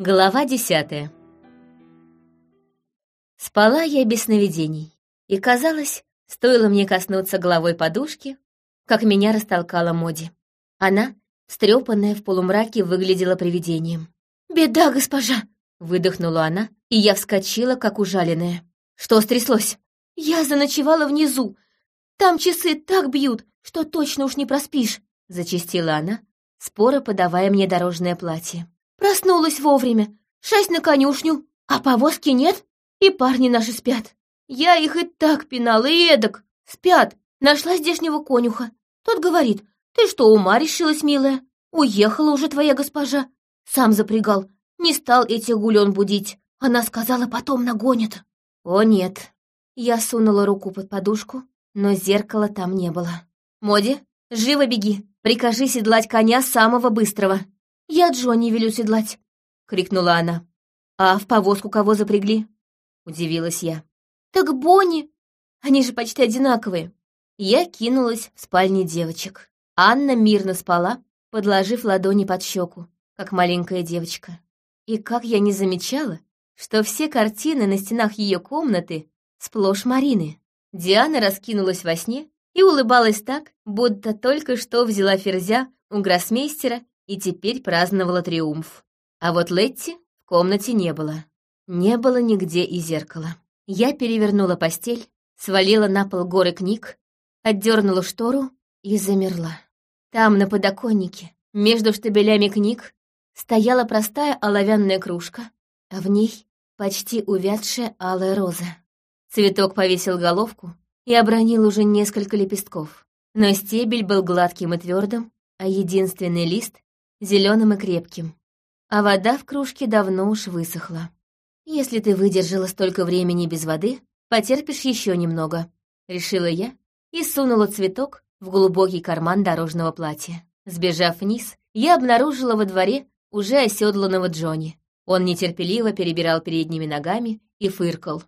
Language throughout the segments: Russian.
Глава десятая Спала я без сновидений, и, казалось, стоило мне коснуться головой подушки, как меня растолкала Моди. Она, встрепанная в полумраке, выглядела привидением. «Беда, госпожа!» — выдохнула она, и я вскочила, как ужаленная. «Что стряслось?» «Я заночевала внизу. Там часы так бьют, что точно уж не проспишь», — зачастила она, споро подавая мне дорожное платье. «Проснулась вовремя, шесть на конюшню, а повозки нет, и парни наши спят. Я их и так пинала, и эдак. Спят. Нашла здешнего конюха. Тот говорит, ты что, ума решилась, милая? Уехала уже твоя госпожа. Сам запрягал. Не стал этих гулен будить. Она сказала, потом нагонит. О, нет. Я сунула руку под подушку, но зеркала там не было. Моди, живо беги. Прикажи седлать коня самого быстрого. Я Джонни велю седлать, крикнула она. А в повозку кого запрягли? Удивилась я. Так Бонни! Они же почти одинаковые. Я кинулась в спальне девочек. Анна мирно спала, подложив ладони под щеку, как маленькая девочка. И как я не замечала, что все картины на стенах ее комнаты сплошь Марины. Диана раскинулась во сне и улыбалась так, будто только что взяла ферзя у гроссмейстера и теперь праздновала триумф. А вот Летти в комнате не было. Не было нигде и зеркала. Я перевернула постель, свалила на пол горы книг, отдернула штору и замерла. Там, на подоконнике, между штабелями книг, стояла простая оловянная кружка, а в ней почти увядшая алая роза. Цветок повесил головку и обронил уже несколько лепестков, но стебель был гладким и твердым, а единственный лист — зеленым и крепким. А вода в кружке давно уж высохла. «Если ты выдержала столько времени без воды, потерпишь еще немного», — решила я и сунула цветок в глубокий карман дорожного платья. Сбежав вниз, я обнаружила во дворе уже оседланного Джонни. Он нетерпеливо перебирал передними ногами и фыркал.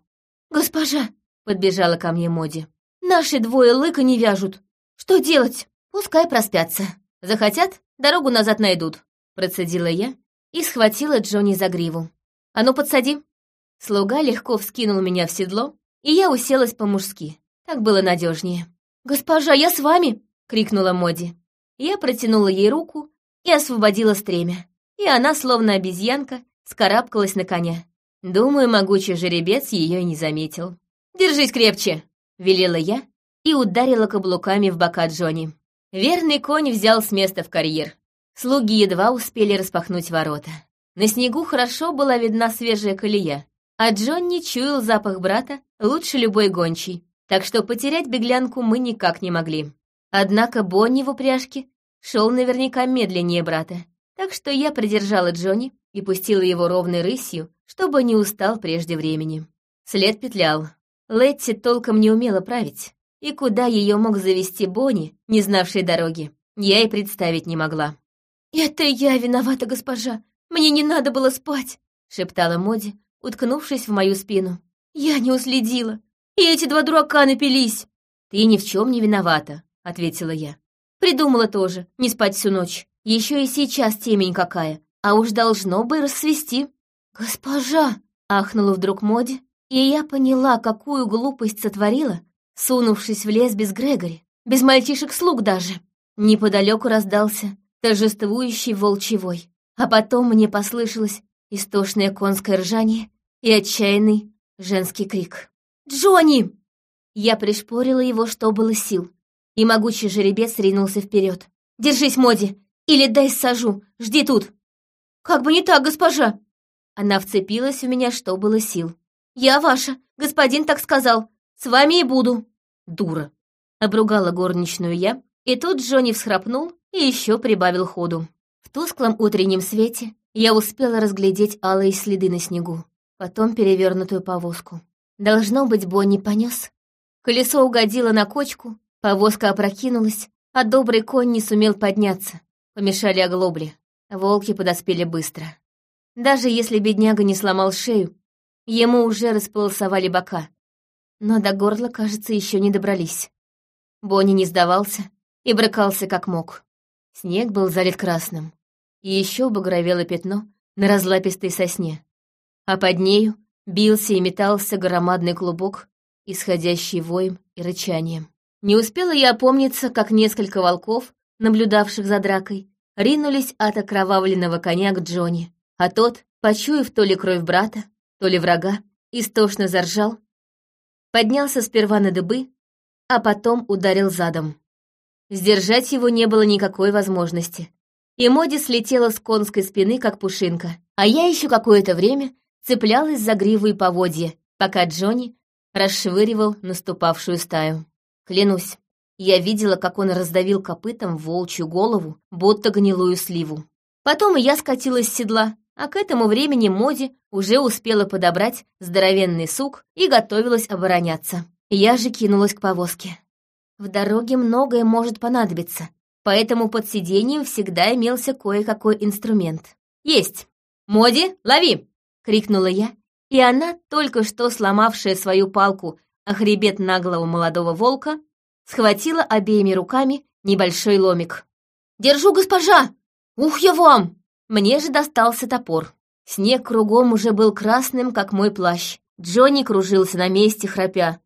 «Госпожа!» — подбежала ко мне Моди. «Наши двое лыка не вяжут. Что делать? Пускай проспятся. Захотят, дорогу назад найдут», — процедила я и схватила Джонни за гриву. «А ну, подсади!» Слуга легко вскинул меня в седло, и я уселась по-мужски. Так было надежнее. «Госпожа, я с вами!» — крикнула Моди. Я протянула ей руку и освободила стремя. И она, словно обезьянка, скарабкалась на коня. Думаю, могучий жеребец ее и не заметил. «Держись крепче!» — велела я и ударила каблуками в бока Джонни. Верный конь взял с места в карьер. Слуги едва успели распахнуть ворота. На снегу хорошо была видна свежая колея, а Джонни чуял запах брата лучше любой гончий, так что потерять беглянку мы никак не могли. Однако Бонни в упряжке шел наверняка медленнее брата, так что я придержала Джонни и пустила его ровной рысью, чтобы не устал прежде времени. След петлял. Летти толком не умела править, и куда ее мог завести Бонни, не знавшей дороги, я и представить не могла. «Это я виновата, госпожа! Мне не надо было спать!» — шептала Моди, уткнувшись в мою спину. «Я не уследила, и эти два дурака напились!» «Ты ни в чем не виновата», — ответила я. «Придумала тоже, не спать всю ночь. Еще и сейчас темень какая, а уж должно бы рассвести». «Госпожа!» — ахнула вдруг Моди, и я поняла, какую глупость сотворила, сунувшись в лес без Грегори, без мальчишек-слуг даже. Неподалеку раздался торжествующий волчий вой, а потом мне послышалось истошное конское ржание и отчаянный женский крик. «Джонни!» Я пришпорила его, что было сил, и могучий жеребец ринулся вперед. «Держись, Моди! Или дай сажу! Жди тут!» «Как бы не так, госпожа!» Она вцепилась в меня, что было сил. «Я ваша! Господин так сказал! С вами и буду!» «Дура!» — обругала горничную я, и тут Джонни всхрапнул и еще прибавил ходу. В тусклом утреннем свете я успела разглядеть алые следы на снегу, потом перевернутую повозку. Должно быть, Бонни понес. Колесо угодило на кочку, повозка опрокинулась, а добрый конь не сумел подняться. Помешали оглобли. Волки подоспели быстро. Даже если бедняга не сломал шею, ему уже располосовали бока. Но до горла, кажется, еще не добрались. Бонни не сдавался и брыкался как мог. Снег был залит красным. И еще багровело пятно на разлапистой сосне. А под нею бился и метался громадный клубок, исходящий воем и рычанием. Не успела я опомниться, как несколько волков, наблюдавших за дракой, ринулись от окровавленного коня к Джонни, а тот, почуяв то ли кровь брата, то ли врага, истошно заржал, поднялся сперва на дыбы, а потом ударил задом. Сдержать его не было никакой возможности, и Моди слетела с конской спины, как пушинка, а я еще какое-то время цеплялась за гриву и поводья, пока Джонни расшвыривал наступавшую стаю. Клянусь, я видела, как он раздавил копытом волчью голову, будто гнилую сливу. Потом и я скатилась с седла, а к этому времени Моди уже успела подобрать здоровенный сук и готовилась обороняться. Я же кинулась к повозке. В дороге многое может понадобиться, поэтому под сиденьем всегда имелся кое-какой инструмент. «Есть! Моди, лови!» — крикнула я, и она, только что сломавшая свою палку о хребет наглого молодого волка, схватила обеими руками небольшой ломик. «Держу, госпожа! Ух я вам!» Мне же достался топор. Снег кругом уже был красным, как мой плащ. Джонни кружился на месте, храпя,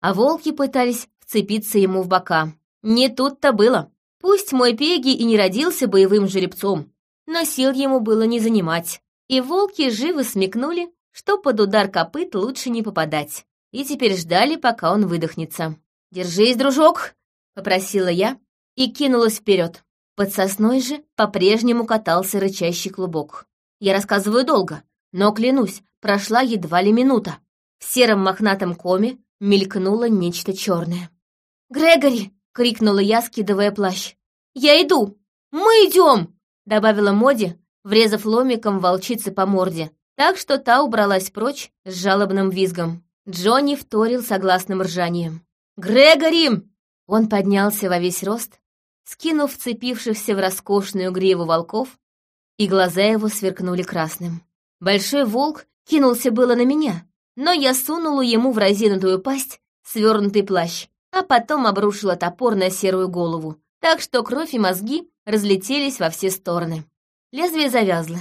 а волки пытались вцепиться ему в бока. Не тут-то было. Пусть мой Пеги и не родился боевым жеребцом, но сил ему было не занимать. И волки живо смекнули, что под удар копыт лучше не попадать, и теперь ждали, пока он выдохнется. «Держись, дружок!» — попросила я и кинулась вперед. Под сосной же по-прежнему катался рычащий клубок. Я рассказываю долго, но, клянусь, прошла едва ли минута. В сером мохнатом коме мелькнуло нечто черное. «Грегори!» — крикнула я, скидывая плащ. «Я иду! Мы идем!» — добавила Моди, врезав ломиком волчицы по морде, так что та убралась прочь с жалобным визгом. Джонни вторил согласным ржанием. «Грегори!» Он поднялся во весь рост, скинув вцепившихся в роскошную гриву волков, и глаза его сверкнули красным. Большой волк кинулся было на меня, но я сунула ему в разинутую пасть свернутый плащ, а потом обрушила топор на серую голову, так что кровь и мозги разлетелись во все стороны. Лезвие завязло.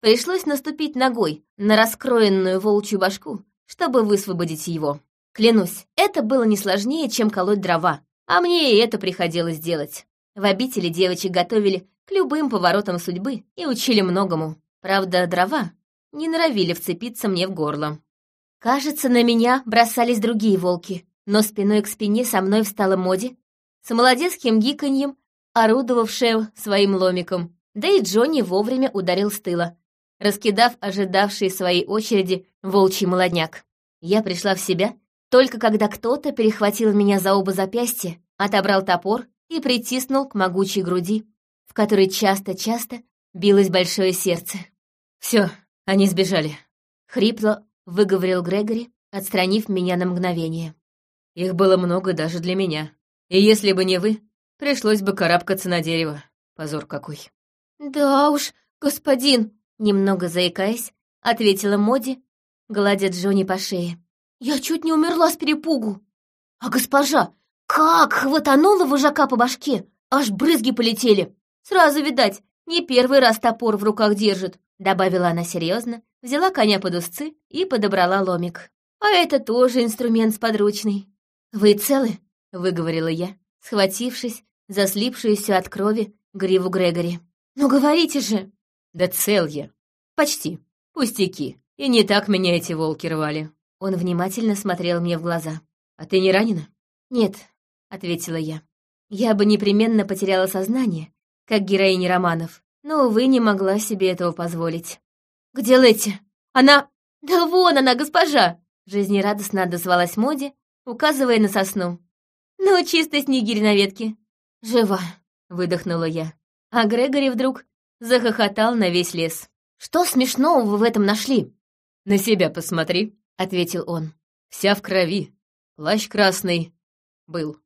Пришлось наступить ногой на раскроенную волчью башку, чтобы высвободить его. Клянусь, это было не сложнее, чем колоть дрова, а мне и это приходилось делать. В обители девочек готовили к любым поворотам судьбы и учили многому. Правда, дрова не норовили вцепиться мне в горло. Кажется, на меня бросались другие волки, но спиной к спине со мной встала Моди, с молодецким гиканьем, орудовавшая своим ломиком, да и Джонни вовремя ударил с тыла, раскидав ожидавший своей очереди волчий молодняк. Я пришла в себя только когда кто-то перехватил меня за оба запястья, отобрал топор и притиснул к могучей груди, в которой часто-часто билось большое сердце. Все, они сбежали. Хрипло выговорил Грегори, отстранив меня на мгновение. Их было много даже для меня. И если бы не вы, пришлось бы карабкаться на дерево. Позор какой. «Да уж, господин», — немного заикаясь, ответила Моди, гладя Джонни по шее. Я чуть не умерла с перепугу. А госпожа, как хватанула вожака по башке, аж брызги полетели. Сразу, видать, не первый раз топор в руках держит, добавила она серьезно, взяла коня под узцы и подобрала ломик. А это тоже инструмент сподручный. «Вы целы?» — выговорила я, схватившись за слипшуюся от крови гриву Грегори. «Ну говорите же!» «Да цел я. Почти. Пустяки. И не так меня эти волки рвали. Он внимательно смотрел мне в глаза. «А ты не ранена?» «Нет», — ответила я. «Я бы непременно потеряла сознание, как героиня романов, но, увы, не могла себе этого позволить». «Где Летти? Она...» «Да вон она, госпожа!» Жизнерадостно отозвалась Моди, указывая на сосну. «Ну, чисто снегирь на ветке». «Жива», — выдохнула я. А Грегори вдруг захохотал на весь лес. «Что смешного вы в этом нашли?» «На себя посмотри», ответил он. «Вся в крови. Плащ красный. Был.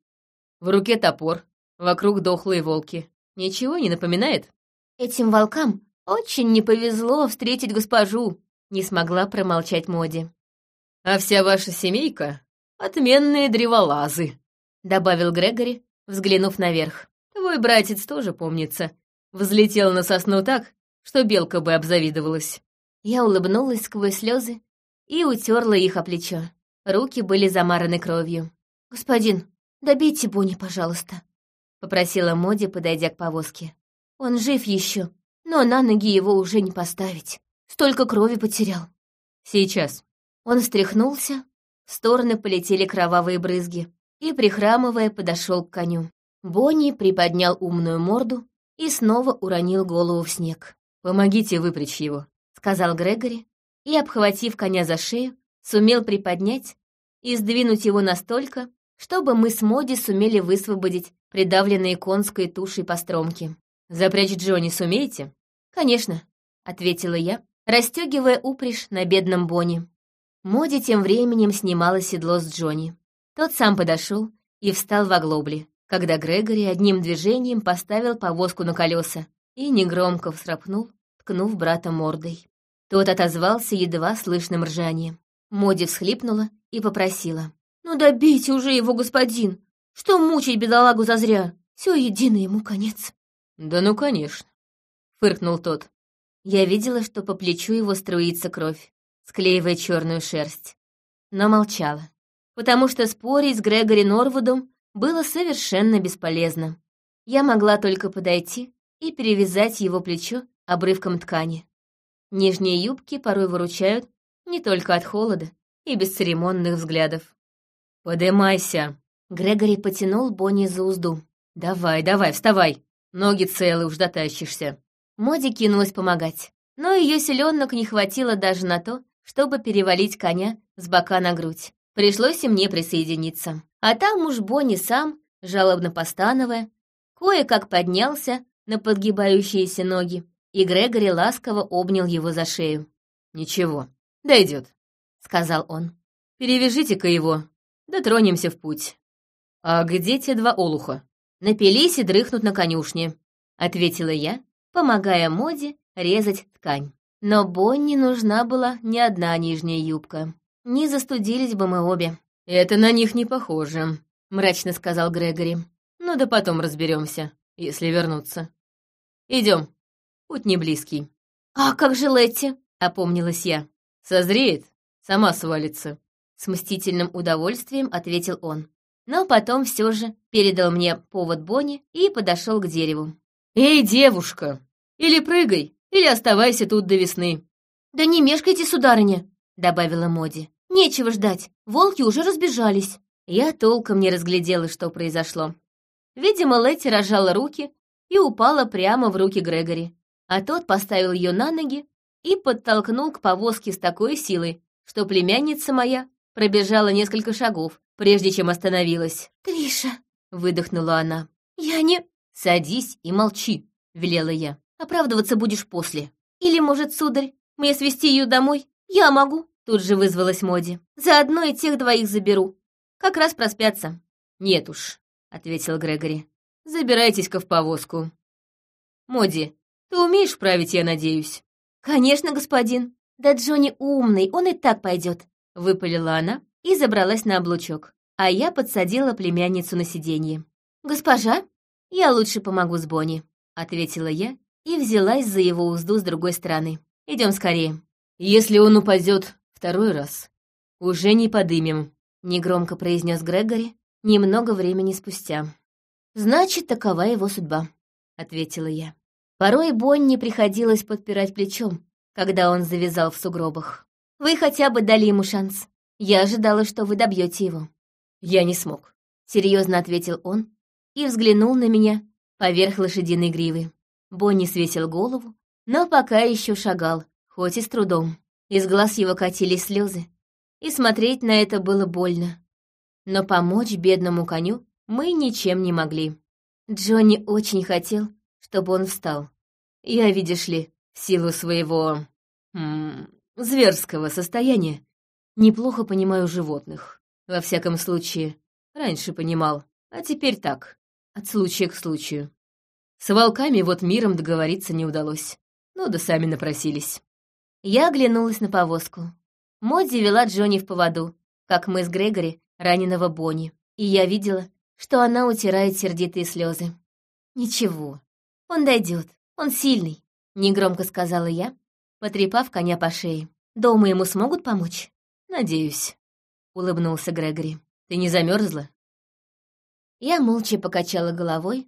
В руке топор. Вокруг дохлые волки. Ничего не напоминает?» «Этим волкам очень не повезло встретить госпожу», — не смогла промолчать Моди. «А вся ваша семейка — отменные древолазы», — добавил Грегори, взглянув наверх. «Твой братец тоже, помнится, взлетел на сосну так, что белка бы обзавидовалась. Я улыбнулась сквозь слезы и утерла их о плечо. Руки были замараны кровью. «Господин, добейте Бонни, пожалуйста», — попросила Моди, подойдя к повозке. «Он жив еще, но на ноги его уже не поставить. Столько крови потерял». «Сейчас». Он встряхнулся, в стороны полетели кровавые брызги, и, прихрамывая, подошел к коню. Бонни приподнял умную морду и снова уронил голову в снег. «Помогите выпрячь его», — сказал Грегори, и, обхватив коня за шею, сумел приподнять и сдвинуть его настолько, чтобы мы с Моди сумели высвободить придавленные конской тушей постромки. «Запрячь Джонни сумеете?» «Конечно», — ответила я, расстегивая упряжь на бедном Бонни. Моди тем временем снимала седло с Джонни. Тот сам подошел и встал в оглобле, когда Грегори одним движением поставил повозку на колеса и негромко всрапнул, ткнув брата мордой. Тот отозвался едва слышным ржанием. Моди всхлипнула и попросила. «Ну добейте уже его, господин! Что мучить бедолагу зазря? Все едино ему конец». «Да ну, конечно», — фыркнул тот. Я видела, что по плечу его струится кровь, склеивая черную шерсть. Но молчала, потому что спорить с Грегори Норвудом было совершенно бесполезно. Я могла только подойти и перевязать его плечо обрывком ткани. Нижние юбки порой выручают не только от холода и бесцеремонных взглядов. «Подымайся!» Грегори потянул Бонни за узду. «Давай, давай, вставай! Ноги целы, уж дотащишься!» Моди кинулась помогать, но ее селенок не хватило даже на то, чтобы перевалить коня с бока на грудь. Пришлось и мне присоединиться. А там уж Бонни сам, жалобно постановая, кое-как поднялся на подгибающиеся ноги, и Грегори ласково обнял его за шею. «Ничего, дойдет», — сказал он. «Перевяжите-ка его, дотронемся в путь». «А где те два олуха?» «Напились и дрыхнут на конюшне», — ответила я, помогая Моде резать ткань. Но Бонни нужна была не одна нижняя юбка. Не застудились бы мы обе. «Это на них не похоже», — мрачно сказал Грегори. «Ну да потом разберемся, если вернуться. Идем, путь не близкий». «А как же Летти?» — опомнилась я. «Созреет, сама свалится», — с мстительным удовольствием ответил он. Но потом все же передал мне повод Бонни и подошел к дереву. «Эй, девушка! Или прыгай, или оставайся тут до весны!» «Да не мешкайте, сударыня!» — добавила Моди. «Нечего ждать, волки уже разбежались». Я толком не разглядела, что произошло. Видимо, Летти рожала руки и упала прямо в руки Грегори, а тот поставил ее на ноги и подтолкнул к повозке с такой силой, что племянница моя пробежала несколько шагов, прежде чем остановилась. «Триша!» — выдохнула она. «Я не...» «Садись и молчи», — велела я. «Оправдываться будешь после. Или, может, сударь, мне свести ее домой? Я могу!» Тут же вызвалась Моди. «Заодно и тех двоих заберу. Как раз проспятся». «Нет уж», — ответил Грегори. «Забирайтесь-ка в повозку». «Моди, ты умеешь править, я надеюсь?» «Конечно, господин. Да Джонни умный, он и так пойдет», — выпалила она и забралась на облучок, а я подсадила племянницу на сиденье. «Госпожа, я лучше помогу с Бонни», — ответила я и взялась за его узду с другой стороны. Идем скорее. Если он упадет второй раз, уже не подымем», — негромко произнес Грегори немного времени спустя. «Значит, такова его судьба», — ответила я. Порой Бонни приходилось подпирать плечом, когда он завязал в сугробах. «Вы хотя бы дали ему шанс. Я ожидала, что вы добьете его». «Я не смог», — серьезно ответил он и взглянул на меня поверх лошадиной гривы. Бонни свесил голову, но пока еще шагал, хоть и с трудом. Из глаз его катились слезы, и смотреть на это было больно. Но помочь бедному коню мы ничем не могли. Джонни очень хотел, чтобы он встал. Я, видишь ли, силу своего... зверского состояния, неплохо понимаю животных. Во всяком случае, раньше понимал, а теперь так, от случая к случаю. С волками вот миром договориться не удалось. Ну да сами напросились. Я оглянулась на повозку. Модди вела Джонни в поводу, как мы с Грегори, раненого Бонни. И я видела, что она утирает сердитые слезы. Ничего, он дойдет, он сильный. — негромко сказала я, потрепав коня по шее. «Дома ему смогут помочь?» «Надеюсь», — улыбнулся Грегори. «Ты не замерзла? Я молча покачала головой,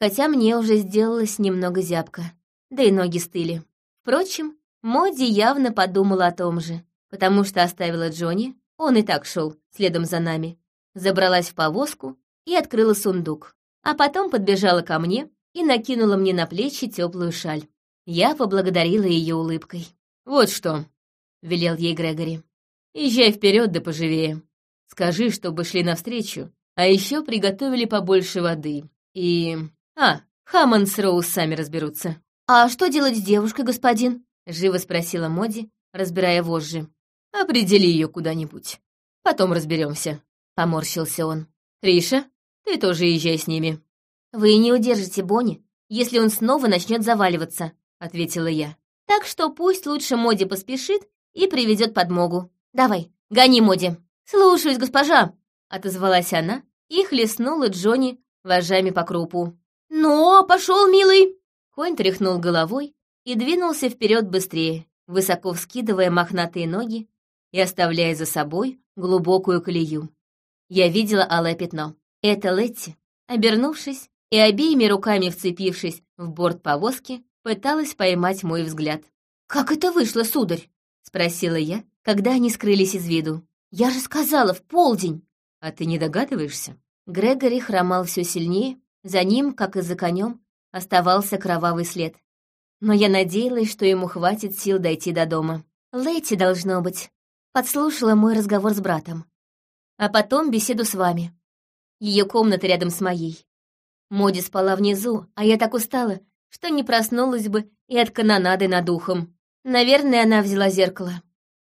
хотя мне уже сделалось немного зябко, да и ноги стыли. Впрочем, Моди явно подумала о том же, потому что оставила Джонни, он и так шел следом за нами, забралась в повозку и открыла сундук, а потом подбежала ко мне и накинула мне на плечи теплую шаль. Я поблагодарила ее улыбкой. «Вот что», — велел ей Грегори, — «езжай вперед да поживее. Скажи, чтобы шли навстречу, а еще приготовили побольше воды. И... А, Хаммон с Роуз сами разберутся». «А что делать с девушкой, господин?» — живо спросила Моди, разбирая вожжи. «Определи ее куда-нибудь. Потом разберемся. поморщился он. «Триша, ты тоже езжай с ними». «Вы не удержите Бонни, если он снова начнет заваливаться», — ответила я. «Так что пусть лучше Моди поспешит и приведет подмогу. Давай, гони Моди». «Слушаюсь, госпожа», — отозвалась она и хлестнула Джонни вожами по крупу. «Ну, пошел, милый!» Конь тряхнул головой и двинулся вперед быстрее, высоко вскидывая мохнатые ноги и оставляя за собой глубокую колею. Я видела алое пятно. Это Летти, обернувшись и обеими руками вцепившись в борт повозки, пыталась поймать мой взгляд. «Как это вышло, сударь?» — спросила я, когда они скрылись из виду. «Я же сказала, в полдень!» «А ты не догадываешься?» Грегори хромал все сильнее, за ним, как и за конем, оставался кровавый след. Но я надеялась, что ему хватит сил дойти до дома. Лэти, должно быть, подслушала мой разговор с братом. А потом беседу с вами. Ее комната рядом с моей. Моди спала внизу, а я так устала, что не проснулась бы и от канонады над ухом. Наверное, она взяла зеркало.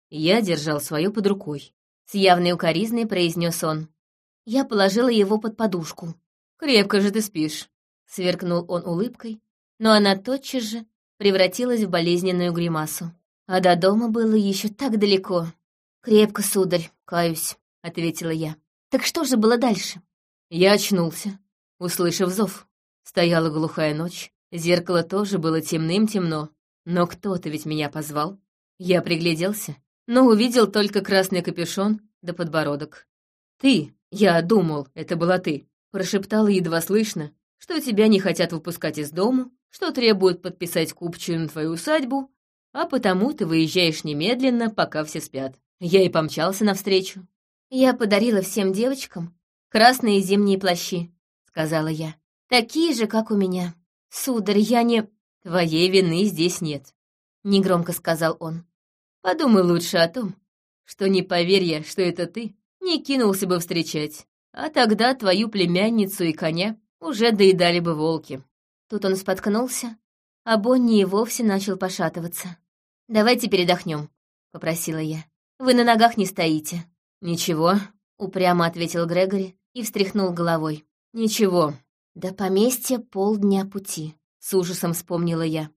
Я держал свое под рукой. С явной укоризной произнес он. Я положила его под подушку. «Крепко же ты спишь», — сверкнул он улыбкой, но она тотчас же превратилась в болезненную гримасу. А до дома было еще так далеко. «Крепко, сударь, каюсь», — ответила я. «Так что же было дальше?» Я очнулся, услышав зов. Стояла глухая ночь, зеркало тоже было темным-темно, но кто-то ведь меня позвал. Я пригляделся, но увидел только красный капюшон да подбородок. «Ты, я думал, это была ты», — прошептала едва слышно, что тебя не хотят выпускать из дому, что требуют подписать купчую на твою усадьбу, а потому ты выезжаешь немедленно, пока все спят. Я и помчался навстречу. «Я подарила всем девочкам красные зимние плащи», — сказала я. «Такие же, как у меня. Сударь, я не...» «Твоей вины здесь нет», — негромко сказал он. «Подумай лучше о том, что не поверь я, что это ты, не кинулся бы встречать, а тогда твою племянницу и коня уже доедали бы волки». Тут он споткнулся, а Бонни и вовсе начал пошатываться. «Давайте передохнем», — попросила я. «Вы на ногах не стоите». «Ничего», — упрямо ответил Грегори и встряхнул головой. «Ничего». «До поместья полдня пути», — с ужасом вспомнила я.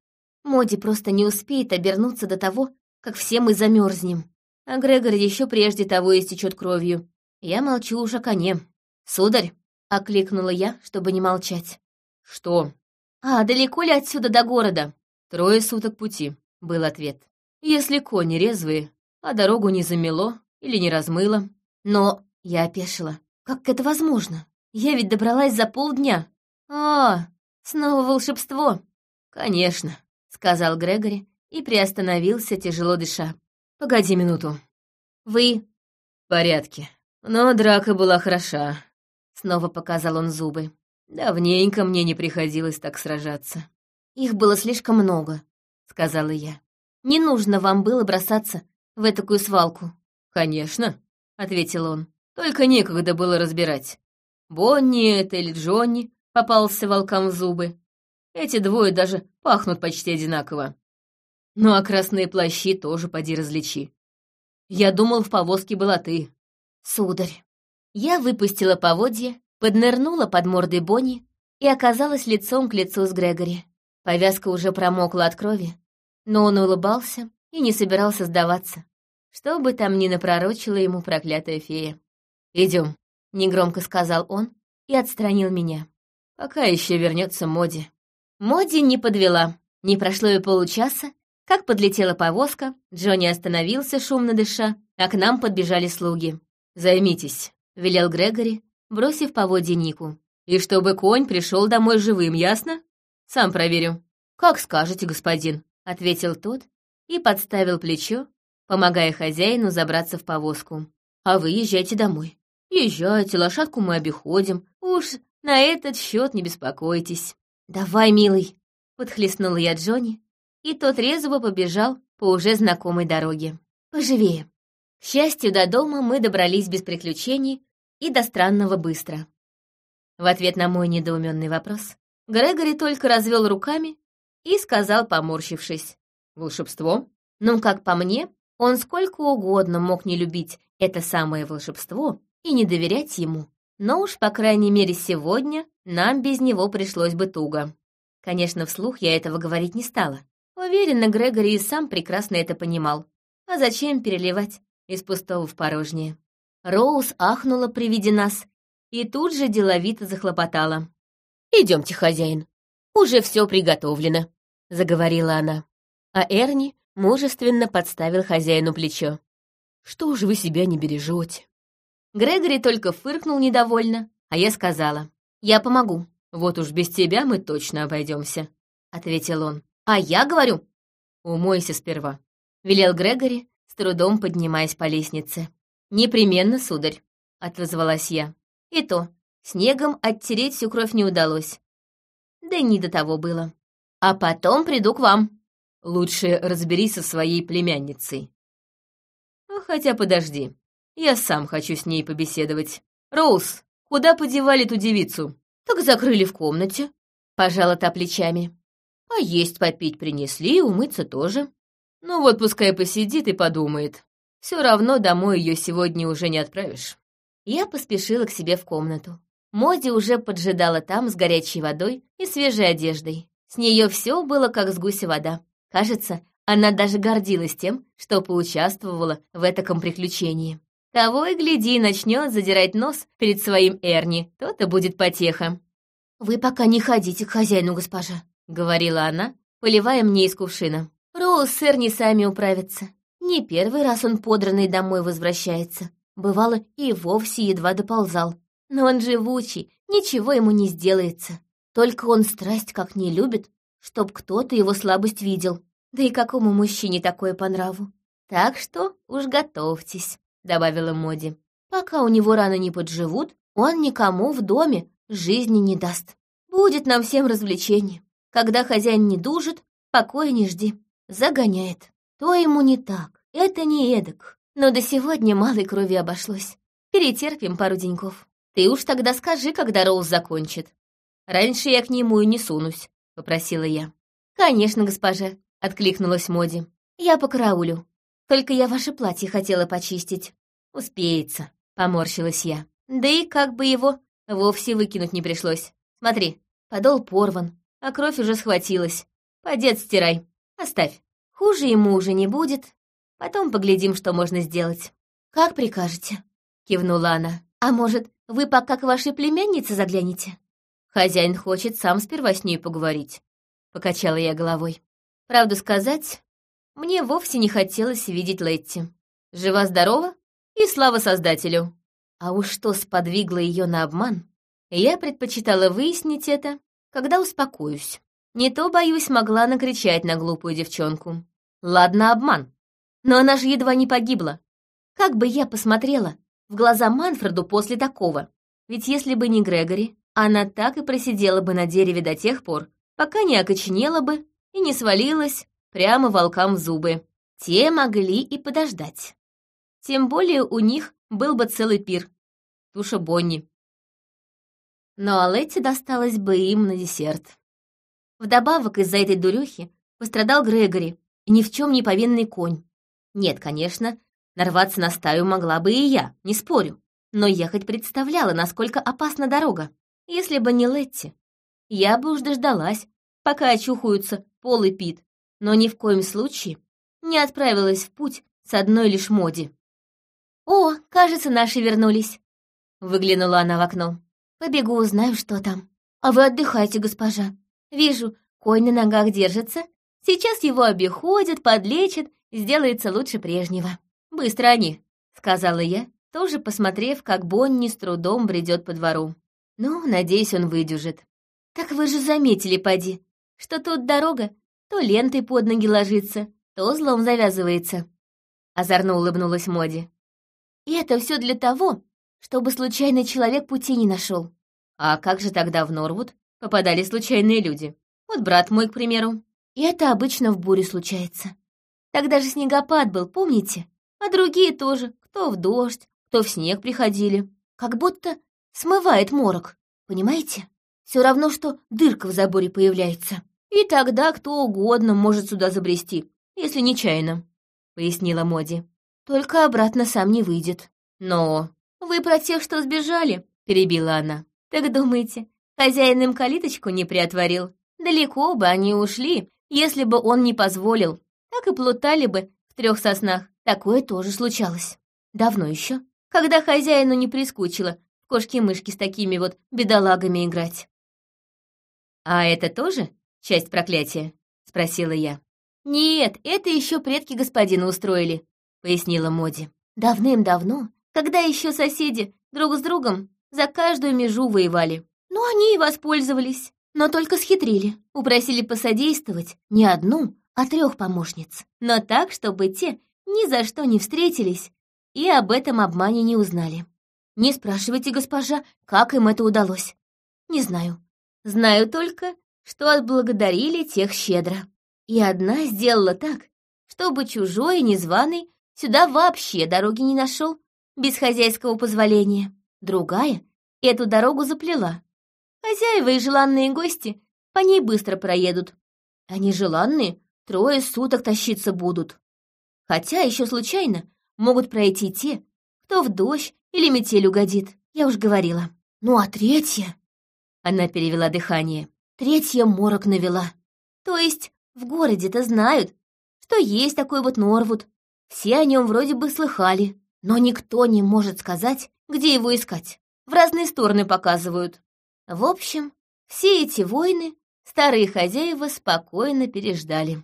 «Моди просто не успеет обернуться до того, как все мы замерзнем. А Грегори еще прежде того истечет кровью. Я молчу уж о коне. Сударь!» — окликнула я, чтобы не молчать. «Что?» «А далеко ли отсюда до города?» «Трое суток пути», — был ответ. «Если кони резвые, а дорогу не замело или не размыло». «Но...» — я опешила. «Как это возможно? Я ведь добралась за полдня». «А, снова волшебство!» «Конечно», — сказал Грегори и приостановился, тяжело дыша. «Погоди минуту». «Вы...» «В порядке. Но драка была хороша», — снова показал он зубы. Давненько мне не приходилось так сражаться. Их было слишком много, сказала я. Не нужно вам было бросаться в такую свалку. Конечно, ответил он. Только некогда было разбирать. Бонни это или Джонни попался волкам в зубы. Эти двое даже пахнут почти одинаково. Ну а красные плащи тоже поди различи. Я думал, в повозке была ты. Сударь. Я выпустила поводья поднырнула под мордой Бонни и оказалась лицом к лицу с Грегори. Повязка уже промокла от крови, но он улыбался и не собирался сдаваться, что бы там ни напророчила ему проклятая фея. Идем, негромко сказал он и отстранил меня. Пока еще вернется Моди. Моди не подвела. Не прошло и получаса, как подлетела повозка, Джонни остановился, шумно дыша, а к нам подбежали слуги. «Займитесь», — велел Грегори, бросив поводья Нику. «И чтобы конь пришел домой живым, ясно? Сам проверю». «Как скажете, господин», — ответил тот и подставил плечо, помогая хозяину забраться в повозку. «А вы езжайте домой. Езжайте, лошадку мы обиходим. Уж на этот счет не беспокойтесь». «Давай, милый», — подхлестнула я Джонни, и тот резво побежал по уже знакомой дороге. «Поживее». К счастью, до дома мы добрались без приключений и до странного быстро. В ответ на мой недоуменный вопрос Грегори только развел руками и сказал, поморщившись. «Волшебство?» Ну, как по мне, он сколько угодно мог не любить это самое волшебство и не доверять ему. Но уж, по крайней мере, сегодня нам без него пришлось бы туго. Конечно, вслух я этого говорить не стала. Уверена, Грегори и сам прекрасно это понимал. А зачем переливать из пустого в порожнее? Роуз ахнула при виде нас и тут же деловито захлопотала. «Идемте, хозяин, уже все приготовлено», — заговорила она. А Эрни мужественно подставил хозяину плечо. «Что же вы себя не бережете?» Грегори только фыркнул недовольно, а я сказала. «Я помогу». «Вот уж без тебя мы точно обойдемся», — ответил он. «А я говорю...» «Умойся сперва», — велел Грегори, с трудом поднимаясь по лестнице. «Непременно, сударь», — отозвалась я. И то, снегом оттереть всю кровь не удалось. Да не до того было. А потом приду к вам. Лучше разберись со своей племянницей. Хотя подожди, я сам хочу с ней побеседовать. Роуз, куда подевали ту девицу? Так закрыли в комнате, пожала та плечами. А есть попить принесли, умыться тоже. Ну вот пускай посидит и подумает. Все равно домой ее сегодня уже не отправишь. Я поспешила к себе в комнату. Моди уже поджидала там с горячей водой и свежей одеждой. С нее все было как с гуся вода. Кажется, она даже гордилась тем, что поучаствовала в этом приключении. Того и гляди, начнет задирать нос перед своим Эрни, то-то будет потеха. «Вы пока не ходите к хозяину, госпожа», — говорила она, поливая мне из кувшина. «Роуз с Эрни сами управятся. Не первый раз он подранный домой возвращается. Бывало, и вовсе едва доползал. Но он живучий, ничего ему не сделается. Только он страсть как не любит, чтоб кто-то его слабость видел. Да и какому мужчине такое по нраву? Так что уж готовьтесь, — добавила Моди. Пока у него раны не подживут, он никому в доме жизни не даст. Будет нам всем развлечение. Когда хозяин не дужит, покоя не жди. Загоняет. То ему не так, это не эдак. Но до сегодня малой крови обошлось. Перетерпим пару деньков. Ты уж тогда скажи, когда Роуз закончит. Раньше я к нему и не сунусь, — попросила я. Конечно, госпожа, — откликнулась Моди. Я по караулю. Только я ваше платье хотела почистить. Успеется, — поморщилась я. Да и как бы его вовсе выкинуть не пришлось. Смотри, подол порван, а кровь уже схватилась. Поди стирай. Оставь. Хуже ему уже не будет, Потом поглядим, что можно сделать. Как прикажете, кивнула она. А может, вы пока к вашей племяннице заглянете? Хозяин хочет сам сперва с ней поговорить. Покачала я головой. Правду сказать, мне вовсе не хотелось видеть Летти. Жива-здорова и слава Создателю. А уж что сподвигло ее на обман, я предпочитала выяснить это, когда успокоюсь. Не то, боюсь, могла накричать на глупую девчонку. Ладно, обман. Но она же едва не погибла. Как бы я посмотрела в глаза Манфреду после такого? Ведь если бы не Грегори, она так и просидела бы на дереве до тех пор, пока не окоченела бы и не свалилась прямо волкам в зубы. Те могли и подождать. Тем более у них был бы целый пир. Туша Бонни. Но Алетте досталось бы им на десерт. Вдобавок из-за этой дурюхи пострадал Грегори и ни в чем не повинный конь. Нет, конечно, нарваться на стаю могла бы и я, не спорю. Но я хоть представляла, насколько опасна дорога. Если бы не Летти, я бы уж дождалась, пока очухаются Пол и Пит, но ни в коем случае не отправилась в путь с одной лишь Моди. «О, кажется, наши вернулись», — выглянула она в окно. «Побегу, узнаю, что там. А вы отдыхайте, госпожа. Вижу, конь на ногах держится, Сейчас его обиходят, подлечат, сделается лучше прежнего. Быстро они, — сказала я, тоже посмотрев, как Бонни с трудом бредет по двору. Ну, надеюсь, он выдержит. Так вы же заметили, поди, что тут дорога то лентой под ноги ложится, то злом завязывается. Озорно улыбнулась Моди. И это все для того, чтобы случайный человек пути не нашел. А как же тогда в Норвуд попадали случайные люди? Вот брат мой, к примеру. И это обычно в буре случается. Тогда же снегопад был, помните? А другие тоже, кто в дождь, кто в снег приходили. Как будто смывает морок, понимаете? Все равно, что дырка в заборе появляется. И тогда кто угодно может сюда забрести, если нечаянно, — пояснила Моди. Только обратно сам не выйдет. Но вы про тех, что сбежали, — перебила она. Так думаете, хозяин им калиточку не приотворил? Далеко бы они ушли, если бы он не позволил. Так и плутали бы в трех соснах. Такое тоже случалось. Давно еще, когда хозяину не прискучило кошки-мышки с такими вот бедолагами играть. «А это тоже часть проклятия?» — спросила я. «Нет, это еще предки господина устроили», — пояснила Моди. «Давным-давно, когда еще соседи друг с другом за каждую межу воевали. Ну, они и воспользовались, но только схитрили. Упросили посодействовать не одну, а трех помощниц. Но так, чтобы те ни за что не встретились и об этом обмане не узнали. Не спрашивайте, госпожа, как им это удалось. Не знаю. Знаю только, что отблагодарили тех щедро. И одна сделала так, чтобы чужой и незваный сюда вообще дороги не нашел, без хозяйского позволения. Другая эту дорогу заплела. Хозяева и желанные гости по ней быстро проедут. Они желанные трое суток тащиться будут. Хотя еще случайно могут пройти те, кто в дождь или метель угодит, я уж говорила. Ну а третья... Она перевела дыхание. Третья морок навела. То есть в городе-то знают, что есть такой вот Норвуд. Все о нем вроде бы слыхали, но никто не может сказать, где его искать. В разные стороны показывают. В общем, все эти войны старые хозяева спокойно переждали.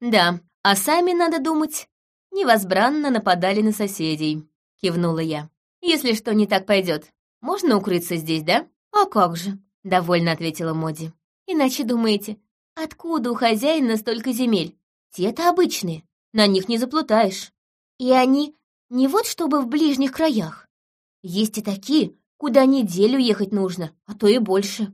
Да, а сами, надо думать, невозбранно нападали на соседей, кивнула я. Если что не так пойдет, можно укрыться здесь, да? А как же, довольно ответила Моди. Иначе думаете, откуда у хозяина столько земель? Те-то обычные, на них не заплутаешь. И они не вот чтобы в ближних краях. Есть и такие, куда неделю ехать нужно, а то и больше.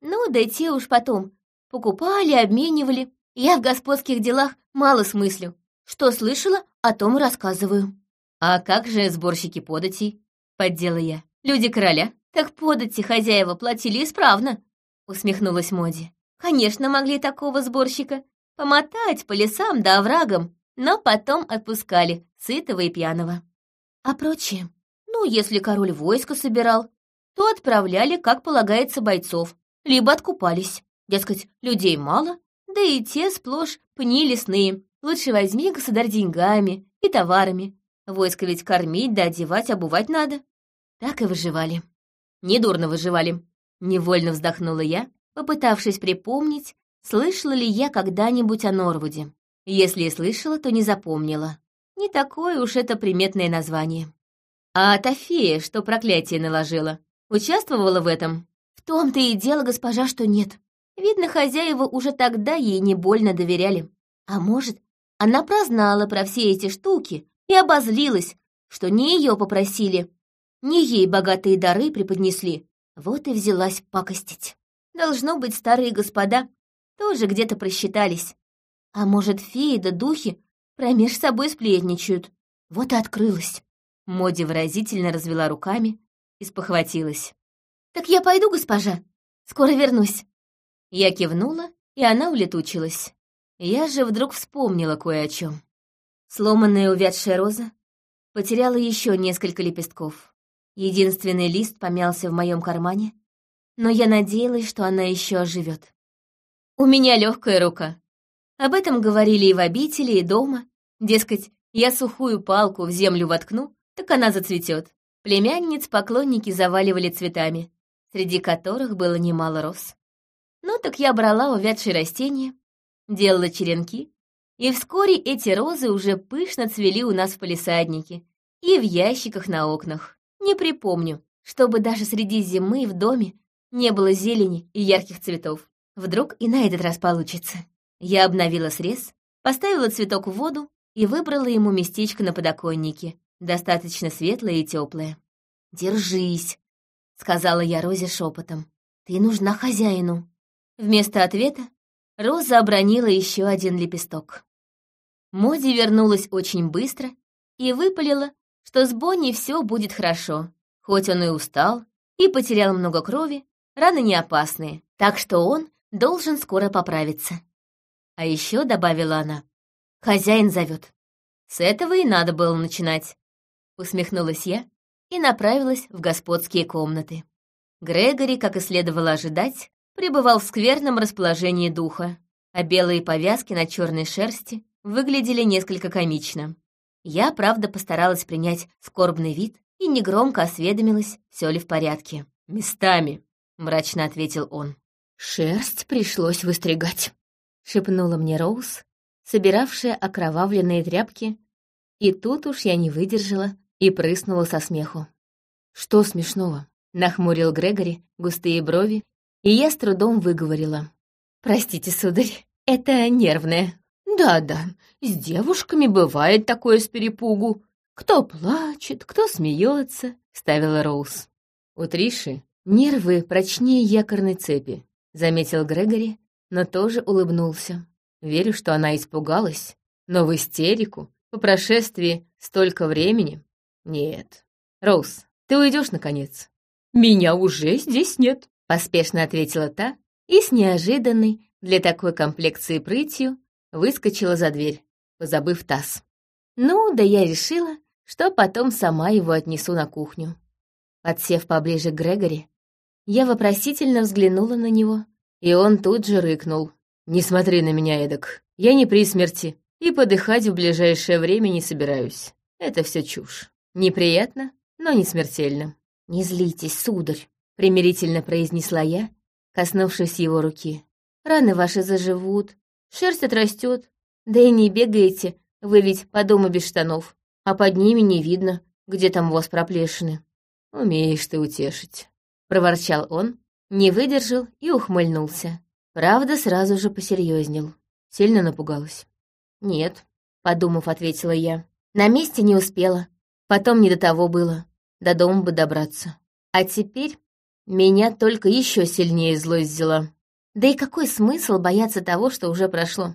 Ну, да те уж потом. Покупали, обменивали. Я в господских делах мало смыслю. Что слышала, о том и рассказываю. «А как же сборщики податей?» — поддела я. «Люди короля?» «Так подати хозяева платили исправно», — усмехнулась Моди. «Конечно, могли такого сборщика помотать по лесам да оврагам, но потом отпускали сытого и пьяного. А прочее, ну, если король войско собирал, то отправляли, как полагается, бойцов, либо откупались. Дескать, людей мало, да и те сплошь пни лесные. Лучше возьми, государь, деньгами и товарами, Войско ведь кормить да одевать, обувать надо. Так и выживали. Недурно выживали. Невольно вздохнула я, попытавшись припомнить, слышала ли я когда-нибудь о Норвуде. Если и слышала, то не запомнила. Не такое уж это приметное название. А Тафея, что проклятие наложила, участвовала в этом? В том-то и дело, госпожа, что нет. Видно, хозяева уже тогда ей не больно доверяли. А может, она прознала про все эти штуки и обозлилась, что не ее попросили, не ей богатые дары преподнесли, вот и взялась пакостить. Должно быть, старые господа тоже где-то просчитались. А может, феи да духи промеж собой сплетничают. Вот и открылась. Моди выразительно развела руками и спохватилась. «Так я пойду, госпожа. Скоро вернусь». Я кивнула, и она улетучилась. Я же вдруг вспомнила кое о чем. Сломанная увядшая роза потеряла еще несколько лепестков. Единственный лист помялся в моем кармане, но я надеялась, что она еще оживет. У меня легкая рука. Об этом говорили и в обители, и дома. Дескать, я сухую палку в землю воткну, так она зацветет. Племянниц поклонники заваливали цветами, среди которых было немало роз. Ну так я брала увядшие растения, делала черенки, и вскоре эти розы уже пышно цвели у нас в палисаднике и в ящиках на окнах. Не припомню, чтобы даже среди зимы в доме не было зелени и ярких цветов. Вдруг и на этот раз получится. Я обновила срез, поставила цветок в воду и выбрала ему местечко на подоконнике, достаточно светлое и теплое. «Держись», — сказала я Розе шепотом. «Ты нужна хозяину». Вместо ответа Роза обронила еще один лепесток. Моди вернулась очень быстро и выпалила, что с Бонни все будет хорошо, хоть он и устал и потерял много крови, раны не опасные, так что он должен скоро поправиться. А еще, добавила она, хозяин зовет. С этого и надо было начинать. Усмехнулась я и направилась в господские комнаты. Грегори, как и следовало ожидать, пребывал в скверном расположении духа, а белые повязки на черной шерсти выглядели несколько комично. Я, правда, постаралась принять скорбный вид и негромко осведомилась, все ли в порядке. «Местами», — мрачно ответил он. «Шерсть пришлось выстригать», — шепнула мне Роуз, собиравшая окровавленные тряпки, и тут уж я не выдержала и прыснула со смеху. «Что смешного?» — нахмурил Грегори густые брови, и я с трудом выговорила. «Простите, сударь, это нервное». «Да-да, с девушками бывает такое с перепугу. Кто плачет, кто смеется», — ставила Роуз. «У Триши нервы прочнее якорной цепи», — заметил Грегори, но тоже улыбнулся. Верю, что она испугалась, но в истерику по прошествии столько времени нет. Роуз, ты уйдешь наконец? Меня уже здесь нет, поспешно ответила та и с неожиданной для такой комплекции прытью выскочила за дверь, позабыв таз. Ну, да я решила, что потом сама его отнесу на кухню. Подсев поближе к Грегори, я вопросительно взглянула на него, и он тут же рыкнул. «Не смотри на меня, Эдак, я не при смерти, и подыхать в ближайшее время не собираюсь. Это все чушь. Неприятно, но не смертельно». «Не злитесь, сударь», — примирительно произнесла я, коснувшись его руки. «Раны ваши заживут, шерсть отрастет, да и не бегаете, вы ведь по дому без штанов, а под ними не видно, где там у вас проплешины». «Умеешь ты утешить», — проворчал он, не выдержал и ухмыльнулся. Правда, сразу же посерьезнел. Сильно напугалась. «Нет», — подумав, ответила я. «На месте не успела. Потом не до того было. До дома бы добраться. А теперь меня только еще сильнее злость взяла. Да и какой смысл бояться того, что уже прошло?»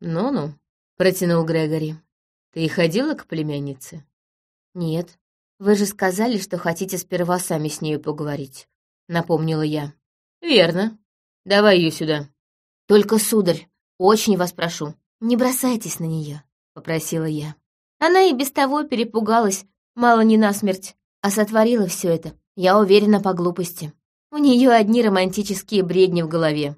«Ну-ну», — протянул Грегори. «Ты ходила к племяннице?» «Нет. Вы же сказали, что хотите сперва сами с нею поговорить», — напомнила я. «Верно. Давай ее сюда». «Только, сударь, очень вас прошу, не бросайтесь на нее», — попросила я. Она и без того перепугалась, мало не насмерть, а сотворила все это, я уверена, по глупости. У нее одни романтические бредни в голове.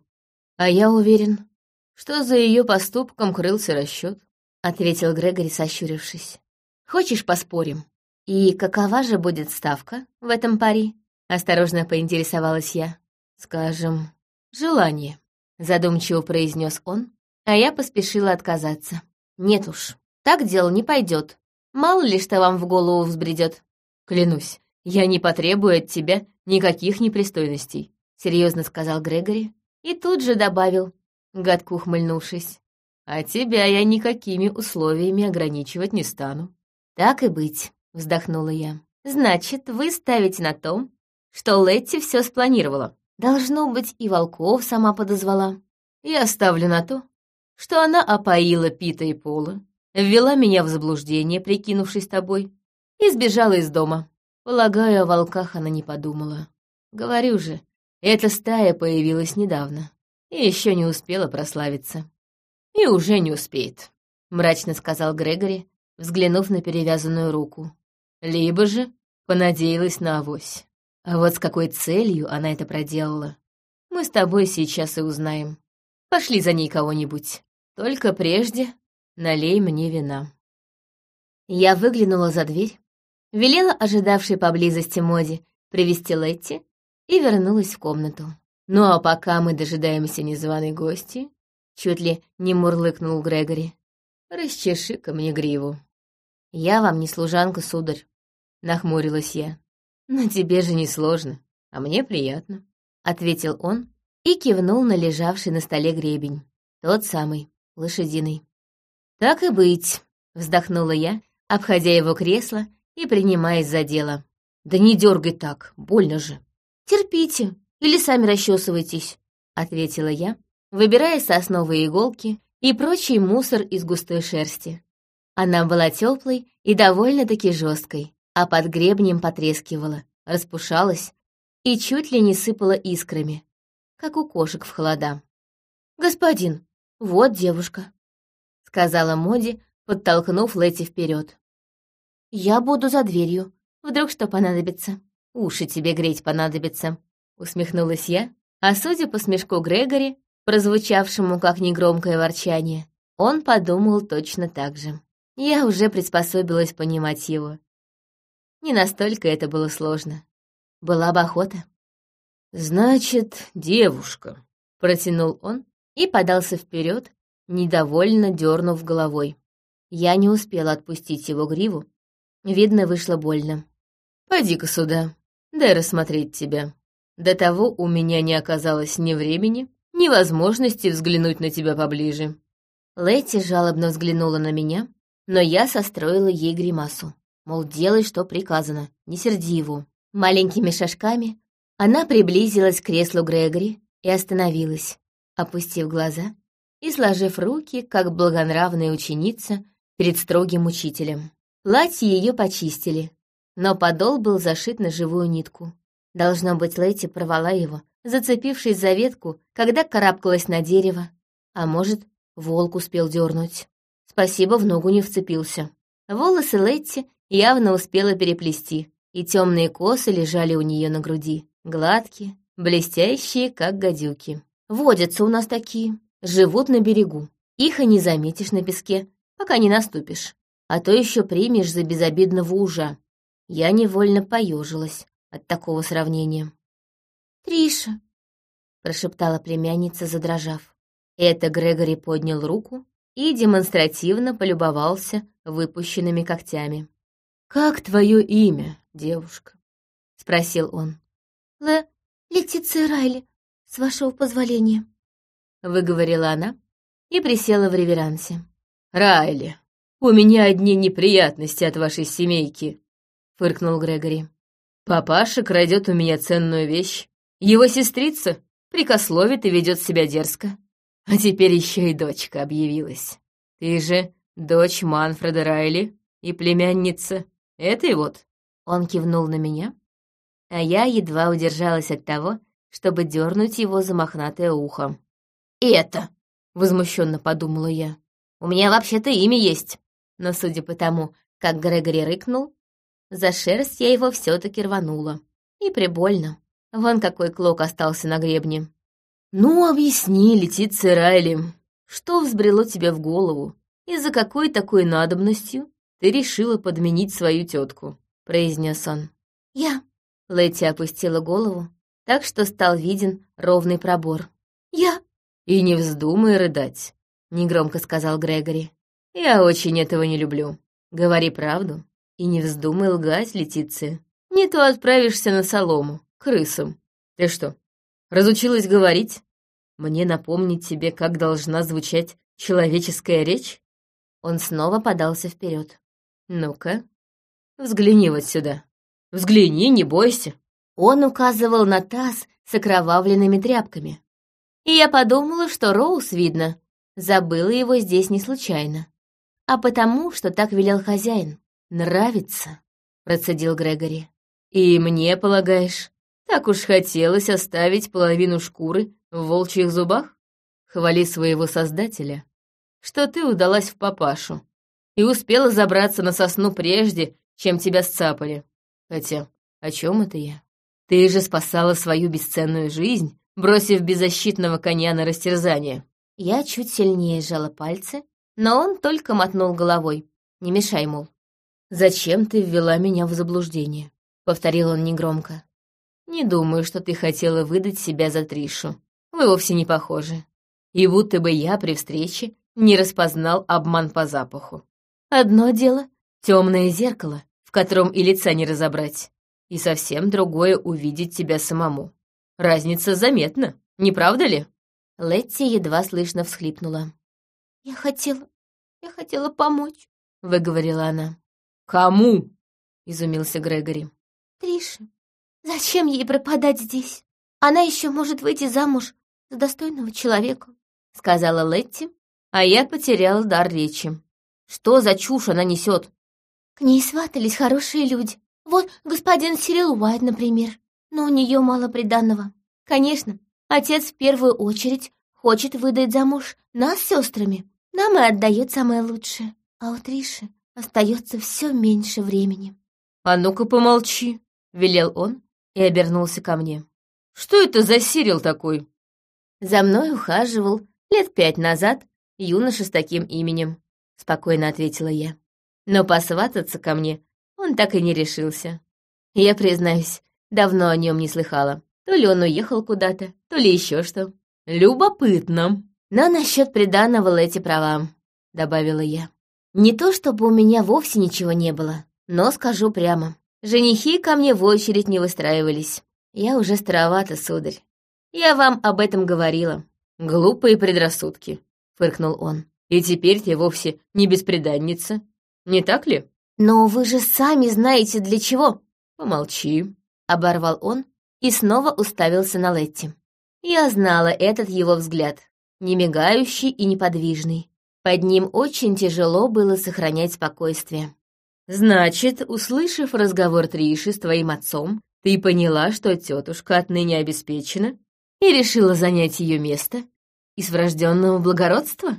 А я уверен, что за ее поступком крылся расчет, ответил Грегори, сощурившись. Хочешь, поспорим? И какова же будет ставка в этом пари? Осторожно поинтересовалась я. Скажем, желание, задумчиво произнес он, а я поспешила отказаться. Нет уж, так дело не пойдет. Мало ли что вам в голову взбредет. Клянусь, я не потребую от тебя никаких непристойностей, серьезно сказал Грегори и тут же добавил, гадко ухмыльнувшись. А тебя я никакими условиями ограничивать не стану. Так и быть, вздохнула я. Значит, вы ставите на том, что Летти все спланировала. Должно быть, и волков сама подозвала. Я ставлю на то, что она опоила Пита и Пола, ввела меня в заблуждение, прикинувшись тобой, и сбежала из дома. Полагаю, о волках она не подумала. Говорю же, эта стая появилась недавно и еще не успела прославиться. И уже не успеет, — мрачно сказал Грегори, взглянув на перевязанную руку. Либо же понадеялась на авось. А вот с какой целью она это проделала, мы с тобой сейчас и узнаем. Пошли за ней кого-нибудь. Только прежде налей мне вина. Я выглянула за дверь, велела ожидавшей поблизости Моди привести Летти и вернулась в комнату. Ну а пока мы дожидаемся незваной гости, чуть ли не мурлыкнул Грегори. «Расчеши-ка мне гриву». «Я вам не служанка, сударь», — нахмурилась я. «Но тебе же не сложно, а мне приятно», — ответил он и кивнул на лежавший на столе гребень. Тот самый, лошадиный. «Так и быть», — вздохнула я, обходя его кресло и принимаясь за дело. «Да не дергай так, больно же». «Терпите, или сами расчесывайтесь», — ответила я, выбирая сосновые иголки и прочий мусор из густой шерсти. Она была теплой и довольно-таки жесткой, а под гребнем потрескивала, распушалась и чуть ли не сыпала искрами, как у кошек в холода. «Господин, вот девушка», — сказала Моди, подтолкнув Лэти вперед. «Я буду за дверью. Вдруг что понадобится?» «Уши тебе греть понадобится», — усмехнулась я, а судя по смешку Грегори, прозвучавшему как негромкое ворчание, он подумал точно так же. Я уже приспособилась понимать его. Не настолько это было сложно. Была бы охота. «Значит, девушка», — протянул он и подался вперед, недовольно дернув головой. Я не успела отпустить его гриву. Видно, вышло больно. «Пойди-ка сюда, дай рассмотреть тебя. До того у меня не оказалось ни времени, ни возможности взглянуть на тебя поближе». Лэти жалобно взглянула на меня, но я состроила ей гримасу. Мол, делай, что приказано, не серди его. Маленькими шажками она приблизилась к креслу Грегори и остановилась, опустив глаза и сложив руки, как благонравная ученица, перед строгим учителем. Платье ее почистили, но подол был зашит на живую нитку. Должно быть, Лэти порвала его, зацепившись за ветку, когда карабкалась на дерево, а может, волк успел дернуть. Спасибо, в ногу не вцепился. Волосы Летти явно успела переплести, и темные косы лежали у нее на груди, гладкие, блестящие, как гадюки. Водятся у нас такие, живут на берегу. Их и не заметишь на песке, пока не наступишь. А то еще примешь за безобидного ужа. Я невольно поежилась от такого сравнения. «Триша», — прошептала племянница, задрожав. Это Грегори поднял руку и демонстративно полюбовался выпущенными когтями. «Как твое имя, девушка?» — спросил он. «Л... Летиция Райли, с вашего позволения», — выговорила она и присела в реверансе. «Райли, у меня одни неприятности от вашей семейки», — фыркнул Грегори. «Папаша крадет у меня ценную вещь. Его сестрица прикословит и ведет себя дерзко. А теперь еще и дочка объявилась. Ты же дочь Манфреда Райли и племянница этой вот. Он кивнул на меня, а я едва удержалась от того, чтобы дернуть его за мохнатое ухо. «Это!» — возмущенно подумала я. «У меня вообще-то имя есть!» Но судя по тому, как Грегори рыкнул, за шерсть я его все-таки рванула. И прибольно. Вон какой клок остался на гребне. «Ну, объясни, Летиция Райли, что взбрело тебе в голову? И за какой такой надобностью ты решила подменить свою тетку?» — произнес он. «Я...» — Лэти опустила голову, так что стал виден ровный пробор. «Я...» «И не вздумай рыдать», — негромко сказал Грегори. «Я очень этого не люблю. Говори правду и не вздумай лгать, Летиция. Не то отправишься на солому, крысам. Ты что, Разучилась говорить? Мне напомнить тебе, как должна звучать человеческая речь?» Он снова подался вперед. «Ну-ка, взгляни вот сюда. Взгляни, не бойся». Он указывал на таз с окровавленными тряпками. И я подумала, что Роуз, видно, забыла его здесь не случайно, а потому, что так велел хозяин. «Нравится», — процедил Грегори. «И мне, полагаешь?» Так уж хотелось оставить половину шкуры в волчьих зубах? Хвали своего создателя, что ты удалась в папашу и успела забраться на сосну прежде, чем тебя сцапали. Хотя, о чем это я? Ты же спасала свою бесценную жизнь, бросив беззащитного коня на растерзание. Я чуть сильнее сжала пальцы, но он только мотнул головой. Не мешай, мол. «Зачем ты ввела меня в заблуждение?» — повторил он негромко. Не думаю, что ты хотела выдать себя за Тришу. Вы вовсе не похожи. и будто бы я при встрече не распознал обман по запаху. Одно дело — темное зеркало, в котором и лица не разобрать, и совсем другое — увидеть тебя самому. Разница заметна, не правда ли?» Летти едва слышно всхлипнула. «Я хотела... я хотела помочь», — выговорила она. «Кому?» — изумился Грегори. «Трише. Зачем ей пропадать здесь? Она еще может выйти замуж за достойного человека», — сказала Летти, а я потерял дар речи. Что за чушь она несет? К ней сватались хорошие люди. Вот господин Сирил Уайт, например. Но у нее мало приданного. Конечно, отец в первую очередь хочет выдать замуж нас с сестрами. Нам и отдает самое лучшее. А у Триши остается все меньше времени. «А ну-ка помолчи», — велел он и обернулся ко мне. «Что это за Сирил такой?» За мной ухаживал лет пять назад юноша с таким именем, спокойно ответила я. Но посвататься ко мне он так и не решился. Я, признаюсь, давно о нем не слыхала. То ли он уехал куда-то, то ли еще что. Любопытно. Но насчет приданного эти права, добавила я. Не то чтобы у меня вовсе ничего не было, но скажу прямо. Женихи ко мне в очередь не выстраивались. Я уже старовата, сударь. Я вам об этом говорила. Глупые предрассудки, фыркнул он. И теперь ты вовсе не беспреданница, не так ли? Но вы же сами знаете для чего. Помолчи, оборвал он и снова уставился на Летти. Я знала этот его взгляд, немигающий и неподвижный. Под ним очень тяжело было сохранять спокойствие. «Значит, услышав разговор Триши с твоим отцом, ты поняла, что тетушка отныне обеспечена и решила занять ее место из врожденного благородства?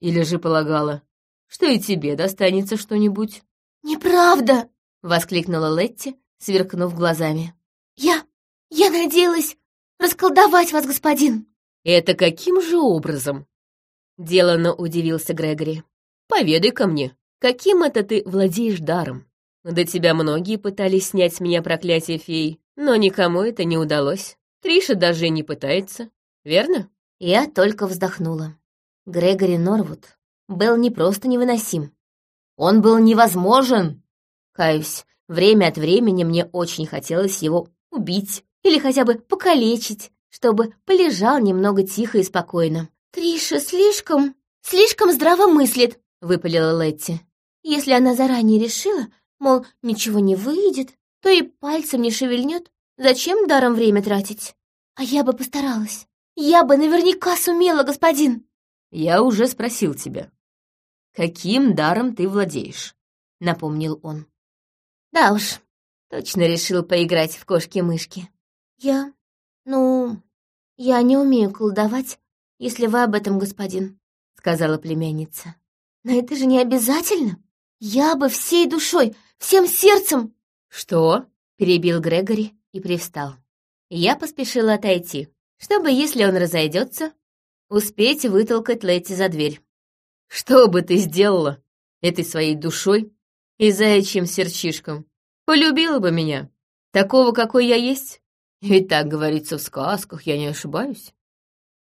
Или же полагала, что и тебе достанется что-нибудь?» «Неправда!» — воскликнула Летти, сверкнув глазами. «Я... я надеялась расколдовать вас, господин!» «Это каким же образом?» Делано удивился Грегори. «Поведай-ка мне, каким это ты владеешь даром? До тебя многие пытались снять с меня проклятие феи, но никому это не удалось. Триша даже не пытается, верно?» Я только вздохнула. Грегори Норвуд был не просто невыносим. Он был невозможен. Каюсь, время от времени мне очень хотелось его убить или хотя бы покалечить, чтобы полежал немного тихо и спокойно. «Триша слишком, слишком здраво мыслит», — выпалила Летти. «Если она заранее решила, мол, ничего не выйдет, то и пальцем не шевельнет. Зачем даром время тратить? А я бы постаралась. Я бы наверняка сумела, господин!» «Я уже спросил тебя. Каким даром ты владеешь?» — напомнил он. «Да уж, точно решил поиграть в кошки-мышки. Я... ну... я не умею колдовать, если вы об этом, господин», — сказала племянница. «Но это же не обязательно. Я бы всей душой, всем сердцем...» «Что?» — перебил Грегори и привстал. Я поспешила отойти чтобы, если он разойдется, успеть вытолкать Летти за дверь. «Что бы ты сделала этой своей душой и заячьим серчишком? Полюбила бы меня, такого, какой я есть? Ведь так говорится в сказках, я не ошибаюсь.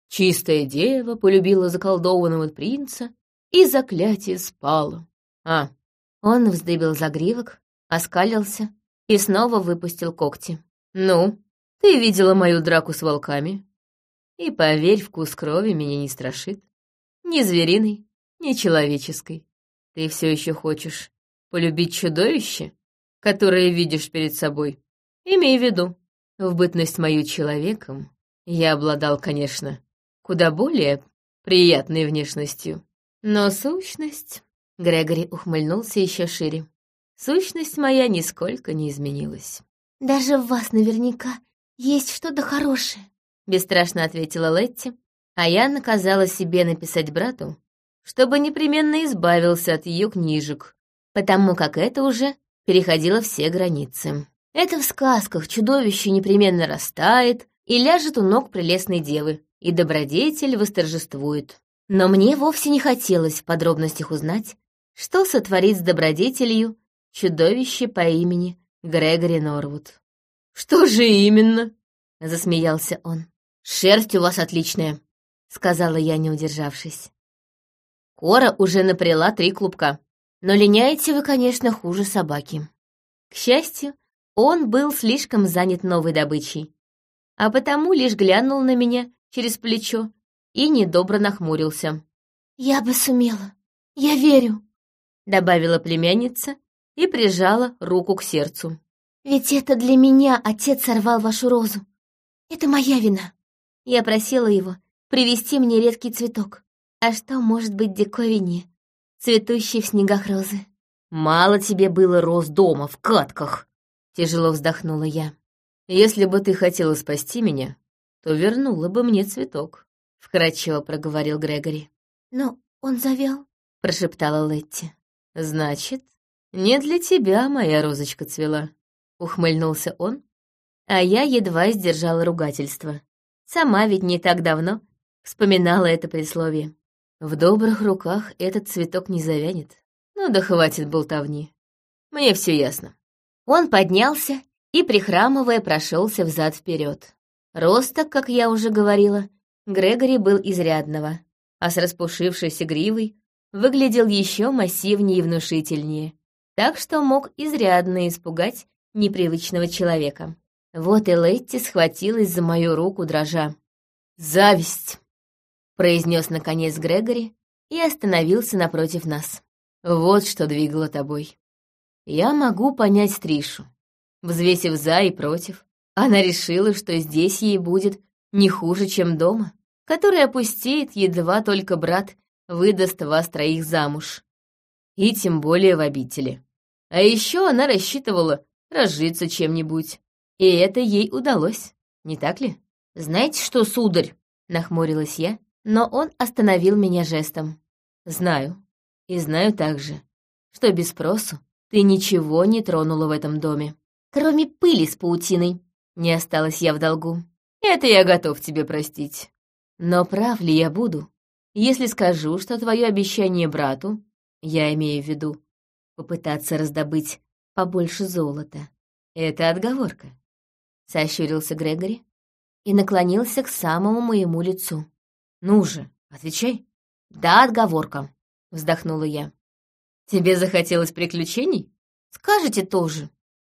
Чистая дева полюбила заколдованного принца, и заклятие спало. А, он вздыбил загривок, оскалился и снова выпустил когти. «Ну, ты видела мою драку с волками. И поверь, вкус крови меня не страшит. Ни звериной, ни человеческой. Ты все еще хочешь полюбить чудовище, которое видишь перед собой? Имей в виду, в бытность мою человеком я обладал, конечно, куда более приятной внешностью. Но сущность... Грегори ухмыльнулся еще шире. Сущность моя нисколько не изменилась. «Даже в вас наверняка «Есть что-то хорошее», — бесстрашно ответила Летти, а я наказала себе написать брату, чтобы непременно избавился от ее книжек, потому как это уже переходило все границы. Это в сказках чудовище непременно растает и ляжет у ног прелестной девы, и добродетель восторжествует. Но мне вовсе не хотелось в подробностях узнать, что сотворит с добродетелью чудовище по имени Грегори Норвуд. «Что же именно?» — засмеялся он. «Шерсть у вас отличная. — сказала я, не удержавшись. Кора уже напряла три клубка. Но линяете вы, конечно, хуже собаки. К счастью, он был слишком занят новой добычей, а потому лишь глянул на меня через плечо и недобро нахмурился. «Я бы сумела. Я верю», — добавила племянница и прижала руку к сердцу. «Ведь это для меня отец сорвал вашу розу. Это моя вина. Я просила его привезти мне редкий цветок. А что может быть диковине, цветущей в снегах розы?» «Мало тебе было роз дома, в катках!» — тяжело вздохнула я. «Если бы ты хотела спасти меня, то вернула бы мне цветок», — вкрадчиво проговорил Грегори. «Но он завял», — прошептала Летти. «Значит, не для тебя моя розочка цвела», — ухмыльнулся он, а я едва сдержала ругательство. Сама ведь не так давно вспоминала это присловие. В добрых руках этот цветок не завянет. Ну да хватит болтовни. Мне все ясно. Он поднялся и, прихрамывая, прошелся взад вперед. Роста, как я уже говорила, Грегори был изрядного, а с распушившейся гривой выглядел еще массивнее и внушительнее, так что мог изрядно испугать непривычного человека. Вот и Летти схватилась за мою руку, дрожа. «Зависть!» — произнес наконец Грегори и остановился напротив нас. «Вот что двигало тобой. Я могу понять Тришу. Взвесив за и против, она решила, что здесь ей будет не хуже, чем дома, который опустеет, едва только брат выдаст вас троих замуж. И тем более в обители. А еще она рассчитывала разжиться чем-нибудь. И это ей удалось, не так ли? «Знаете что, сударь?» — нахмурилась я, но он остановил меня жестом. «Знаю. И знаю также, что без спросу ты ничего не тронула в этом доме. Кроме пыли с паутиной. Не осталась я в долгу. Это я готов тебе простить. Но прав ли я буду, если скажу, что твое обещание брату, я имею в виду, попытаться раздобыть побольше золота, это отговорка?» Сощурился Грегори и наклонился к самому моему лицу. «Ну же, отвечай». «Да, отговорка», — вздохнула я. «Тебе захотелось приключений? Скажете тоже.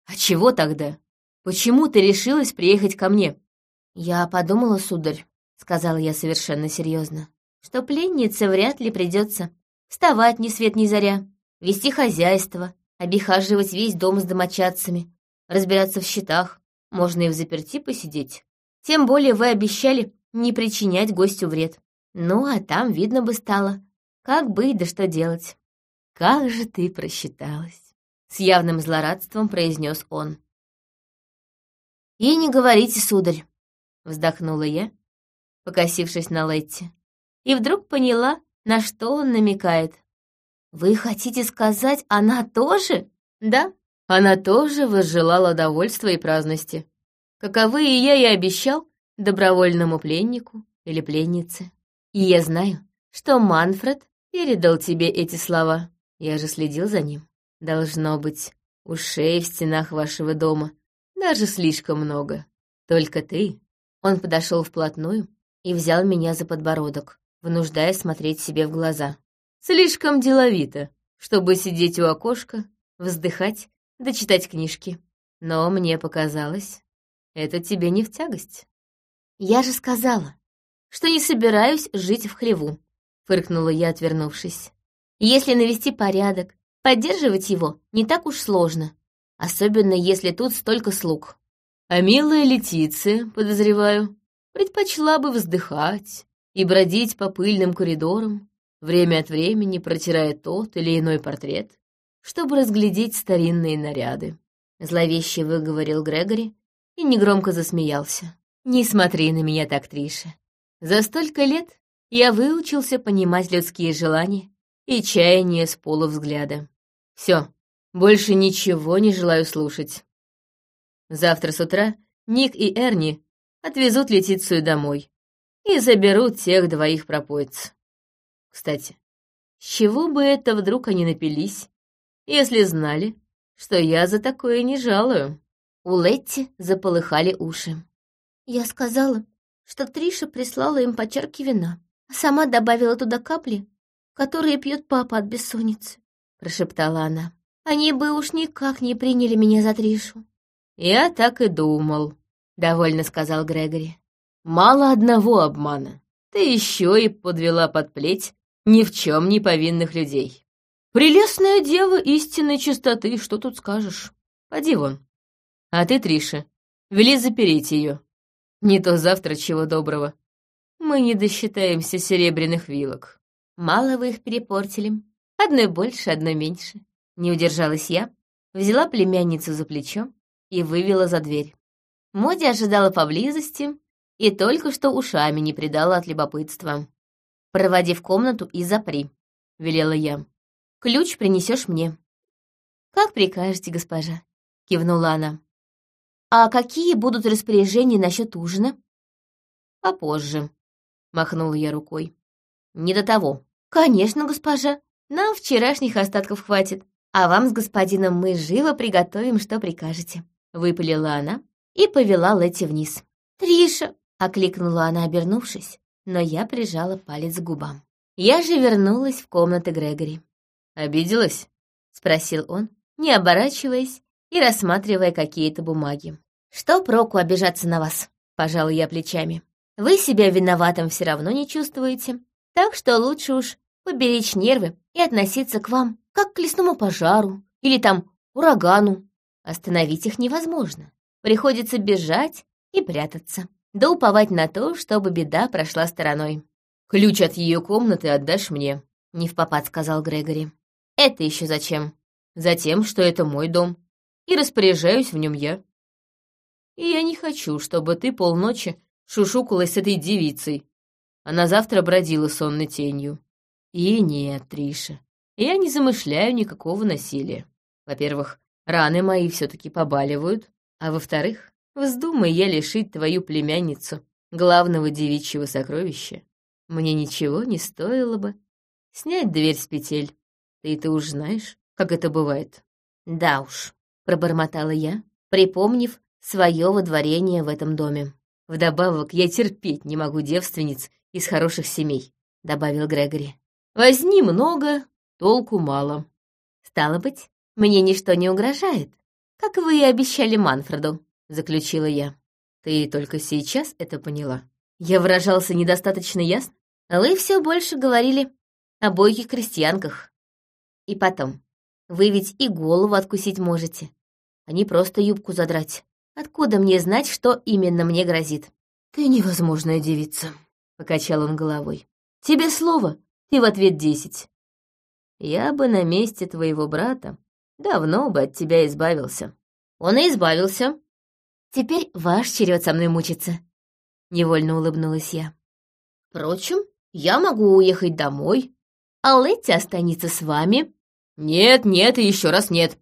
А чего тогда? Почему ты решилась приехать ко мне?» «Я подумала, сударь», — сказала я совершенно серьезно, «что пленнице вряд ли придется вставать ни свет ни заря, вести хозяйство, обихаживать весь дом с домочадцами, разбираться в счетах, можно и в заперти посидеть. Тем более вы обещали не причинять гостю вред. Ну, а там видно бы стало, как быть да что делать. «Как же ты просчиталась!» — с явным злорадством произнес он. «И не говорите, сударь!» — вздохнула я, покосившись на Летти, и вдруг поняла, на что он намекает. «Вы хотите сказать, она тоже?» «Да, она тоже возжелала довольства и праздности, каковы и я и обещал добровольному пленнику или пленнице. И я знаю, что Манфред передал тебе эти слова. Я же следил за ним. Должно быть, ушей в стенах вашего дома даже слишком много. Только ты. Он подошел вплотную и взял меня за подбородок, вынуждая смотреть себе в глаза. Слишком деловито, чтобы сидеть у окошка, вздыхать да читать книжки. Но мне показалось, это тебе не в тягость. Я же сказала, что не собираюсь жить в хлеву, фыркнула я, отвернувшись. Если навести порядок, поддерживать его не так уж сложно, особенно если тут столько слуг. А милая Летиция, подозреваю, предпочла бы вздыхать и бродить по пыльным коридорам, время от времени протирая тот или иной портрет, чтобы разглядеть старинные наряды. Зловеще выговорил Грегори и негромко засмеялся. «Не смотри на меня так, Триша. За столько лет я выучился понимать людские желания и чаяния с полувзгляда. Все, больше ничего не желаю слушать. Завтра с утра Ник и Эрни отвезут Летицию домой и заберут тех двоих пропоиц. Кстати, с чего бы это вдруг они напились если знали, что я за такое не жалую». У Летти заполыхали уши. «Я сказала, что Триша прислала им по чарке вина, а сама добавила туда капли, которые пьет папа от бессонницы», — прошептала она. «Они бы уж никак не приняли меня за Тришу». «Я так и думал», — довольно сказал Грегори. «Мало одного обмана. Ты еще и подвела под плеть ни в чем не повинных людей. Прелестная дева истинной чистоты, что тут скажешь? Поди вон. А ты, Триша, вели запереть ее. Не то завтра чего доброго. Мы не досчитаемся серебряных вилок. Мало вы их перепортили. Одной больше, одной меньше. Не удержалась я, взяла племянницу за плечо и вывела за дверь. Моди ожидала поблизости и только что ушами не придала от любопытства. «Проводи в комнату и запри», — велела я. «Ключ принесешь мне». «Как прикажете, госпожа», — кивнула она. «А какие будут распоряжения насчет ужина?» «Попозже», — махнула я рукой. «Не до того». «Конечно, госпожа. Нам вчерашних остатков хватит. А вам с господином мы живо приготовим, что прикажете», — выпалила она и повела Летти вниз. «Триша!» — окликнула она, обернувшись но я прижала палец к губам. Я же вернулась в комнаты Грегори. «Обиделась?» — спросил он, не оборачиваясь и рассматривая какие-то бумаги. «Что проку обижаться на вас?» — пожала я плечами. «Вы себя виноватым все равно не чувствуете, так что лучше уж поберечь нервы и относиться к вам, как к лесному пожару или там урагану. Остановить их невозможно. Приходится бежать и прятаться да уповать на то, чтобы беда прошла стороной. «Ключ от ее комнаты отдашь мне», — не в попад сказал Грегори. «Это еще зачем?» «Затем, что это мой дом, и распоряжаюсь в нем я. И я не хочу, чтобы ты полночи шушукалась с этой девицей. Она завтра бродила сонной тенью. И нет, Триша, я не замышляю никакого насилия. Во-первых, раны мои все-таки побаливают, а во-вторых, Вздумай я лишить твою племянницу главного девичьего сокровища. Мне ничего не стоило бы снять дверь с петель. Ты ты уж знаешь, как это бывает. Да уж, пробормотала я, припомнив свое водворение в этом доме. Вдобавок, я терпеть не могу девственниц из хороших семей, добавил Грегори. Возни много, толку мало. Стало быть, мне ничто не угрожает, как вы и обещали Манфреду заключила я. Ты только сейчас это поняла? Я выражался недостаточно ясно? Вы все больше говорили о бойких крестьянках. И потом, вы ведь и голову откусить можете, а не просто юбку задрать. Откуда мне знать, что именно мне грозит? Ты невозможная девица, — покачал он головой. Тебе слово, ты в ответ десять. Я бы на месте твоего брата давно бы от тебя избавился. Он и избавился, Теперь ваш черед со мной мучиться. Невольно улыбнулась я. Впрочем, я могу уехать домой, а Летти останется с вами. Нет, нет и еще раз нет,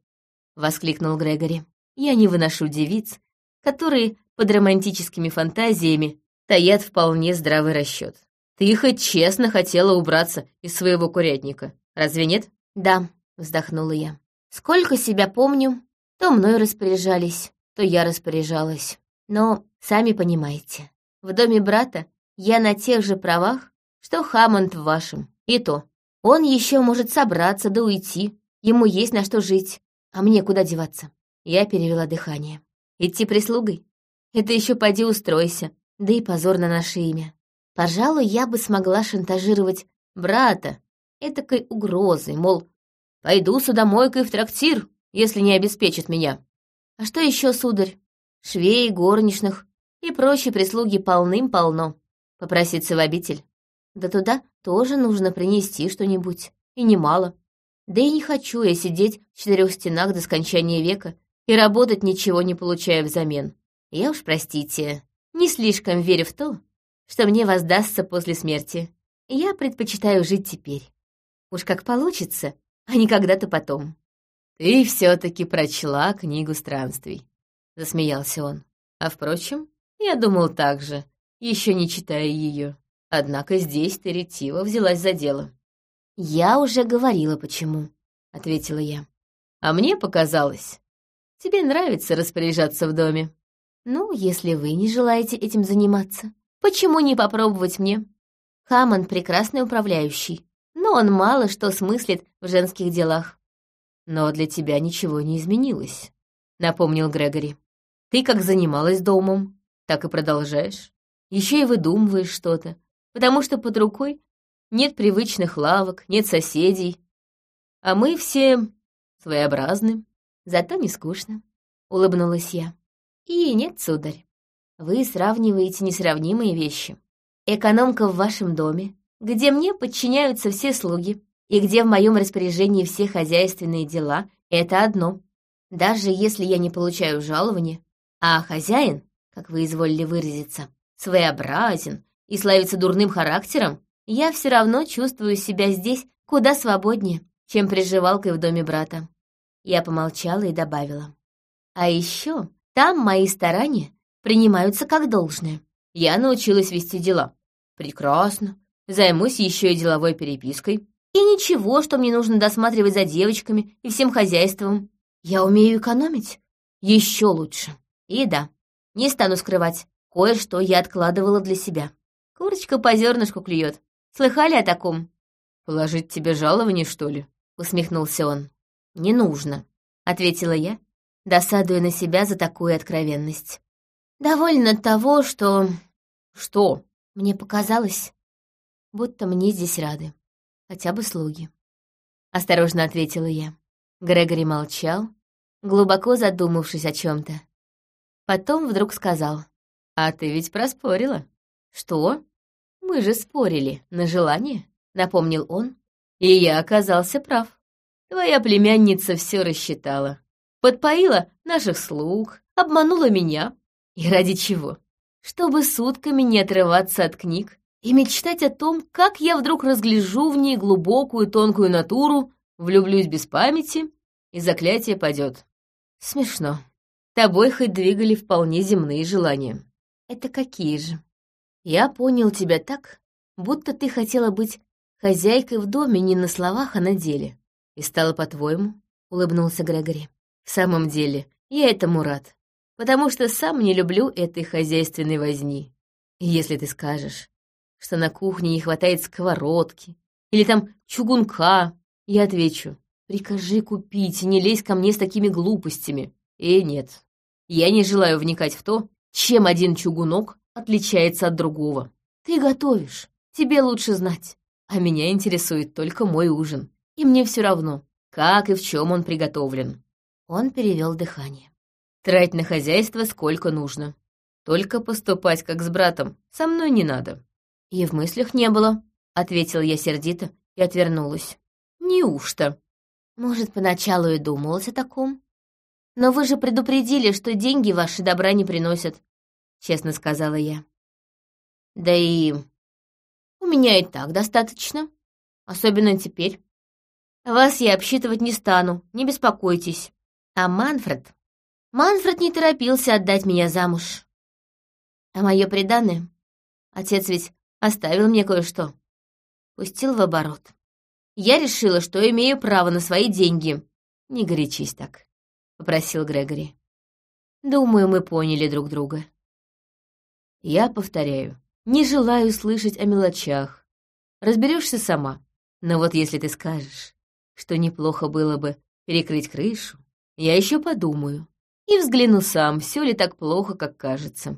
воскликнул Грегори. Я не выношу девиц, которые под романтическими фантазиями таят вполне здравый расчет. Ты хоть честно хотела убраться из своего курятника, разве нет? Да, вздохнула я. Сколько себя помню, то мной распоряжались то я распоряжалась. Но, сами понимаете, в доме брата я на тех же правах, что Хаммонд в вашем. И то, он еще может собраться да уйти. Ему есть на что жить. А мне куда деваться? Я перевела дыхание. Идти прислугой? Это еще поди устройся, да и позор на наше имя. Пожалуй, я бы смогла шантажировать брата этакой угрозой, мол, пойду судомойкой в трактир, если не обеспечит меня. А что еще, сударь? Швей, горничных и прочей прислуги полным-полно. Попроситься в обитель. Да туда тоже нужно принести что-нибудь, и немало. Да и не хочу я сидеть в четырех стенах до скончания века и работать, ничего не получая взамен. Я уж, простите, не слишком верю в то, что мне воздастся после смерти. Я предпочитаю жить теперь. Уж как получится, а не когда-то потом. «Ты все-таки прочла книгу странствий», — засмеялся он. «А впрочем, я думал так же, еще не читая ее. Однако здесь ты ретиво взялась за дело». «Я уже говорила, почему», — ответила я. «А мне показалось, тебе нравится распоряжаться в доме». «Ну, если вы не желаете этим заниматься», Почему не попробовать мне? Хамон прекрасный управляющий, но он мало что смыслит в женских делах. Но для тебя ничего не изменилось, напомнил Грегори. Ты как занималась домом, так и продолжаешь. Еще и выдумываешь что-то, потому что под рукой нет привычных лавок, нет соседей. А мы все своеобразны, зато не скучно, — улыбнулась я. И нет, сударь, вы сравниваете несравнимые вещи. Экономка в вашем доме, где мне подчиняются все слуги, и где в моем распоряжении все хозяйственные дела, это одно. Даже если я не получаю жалования, а хозяин, как вы изволили выразиться, своеобразен и славится дурным характером, я все равно чувствую себя здесь куда свободнее, чем приживалкой в доме брата. Я помолчала и добавила. А еще там мои старания принимаются как должное. Я научилась вести дела. Прекрасно. Займусь еще и деловой перепиской. И ничего, что мне нужно досматривать за девочками и всем хозяйством. Я умею экономить. Еще лучше. И да, не стану скрывать, кое-что я откладывала для себя. Курочка по зернышку клюет. Слыхали о таком? «Положить тебе жалование, что ли?» — усмехнулся он. «Не нужно», — ответила я, досадуя на себя за такую откровенность. Довольно того, что... Что? Мне показалось, будто мне здесь рады. Хотя бы слуги. Осторожно ответила я. Грегори молчал, глубоко задумавшись о чем то Потом вдруг сказал. «А ты ведь проспорила». «Что?» «Мы же спорили на желание», — напомнил он. «И я оказался прав. Твоя племянница все рассчитала. Подпоила наших слуг, обманула меня, и ради чего? Чтобы сутками не отрываться от книг и мечтать о том, как я вдруг разгляжу в ней глубокую тонкую натуру, влюблюсь без памяти, и заклятие падет. Смешно. Тобой хоть двигали вполне земные желания. Это какие же? Я понял тебя так, будто ты хотела быть хозяйкой в доме не на словах, а на деле. И стало по-твоему, — улыбнулся Грегори. В самом деле, я этому рад потому что сам не люблю этой хозяйственной возни. Если ты скажешь, что на кухне не хватает сковородки или там чугунка, я отвечу, прикажи купить не лезь ко мне с такими глупостями. И нет, я не желаю вникать в то, чем один чугунок отличается от другого. Ты готовишь, тебе лучше знать. А меня интересует только мой ужин. И мне все равно, как и в чем он приготовлен. Он перевел дыхание. Трать на хозяйство сколько нужно. Только поступать как с братом со мной не надо. И в мыслях не было, — ответила я сердито и отвернулась. Неужто? Может, поначалу и думалось о таком. Но вы же предупредили, что деньги ваши добра не приносят, — честно сказала я. Да и у меня и так достаточно, особенно теперь. Вас я обсчитывать не стану, не беспокойтесь. А Манфред Манфред не торопился отдать меня замуж. А мое преданное, отец ведь оставил мне кое-что, пустил в оборот. Я решила, что имею право на свои деньги. Не горячись так, — попросил Грегори. Думаю, мы поняли друг друга. Я повторяю, не желаю слышать о мелочах. Разберешься сама. Но вот если ты скажешь, что неплохо было бы перекрыть крышу, я еще подумаю и взгляну сам, все ли так плохо, как кажется.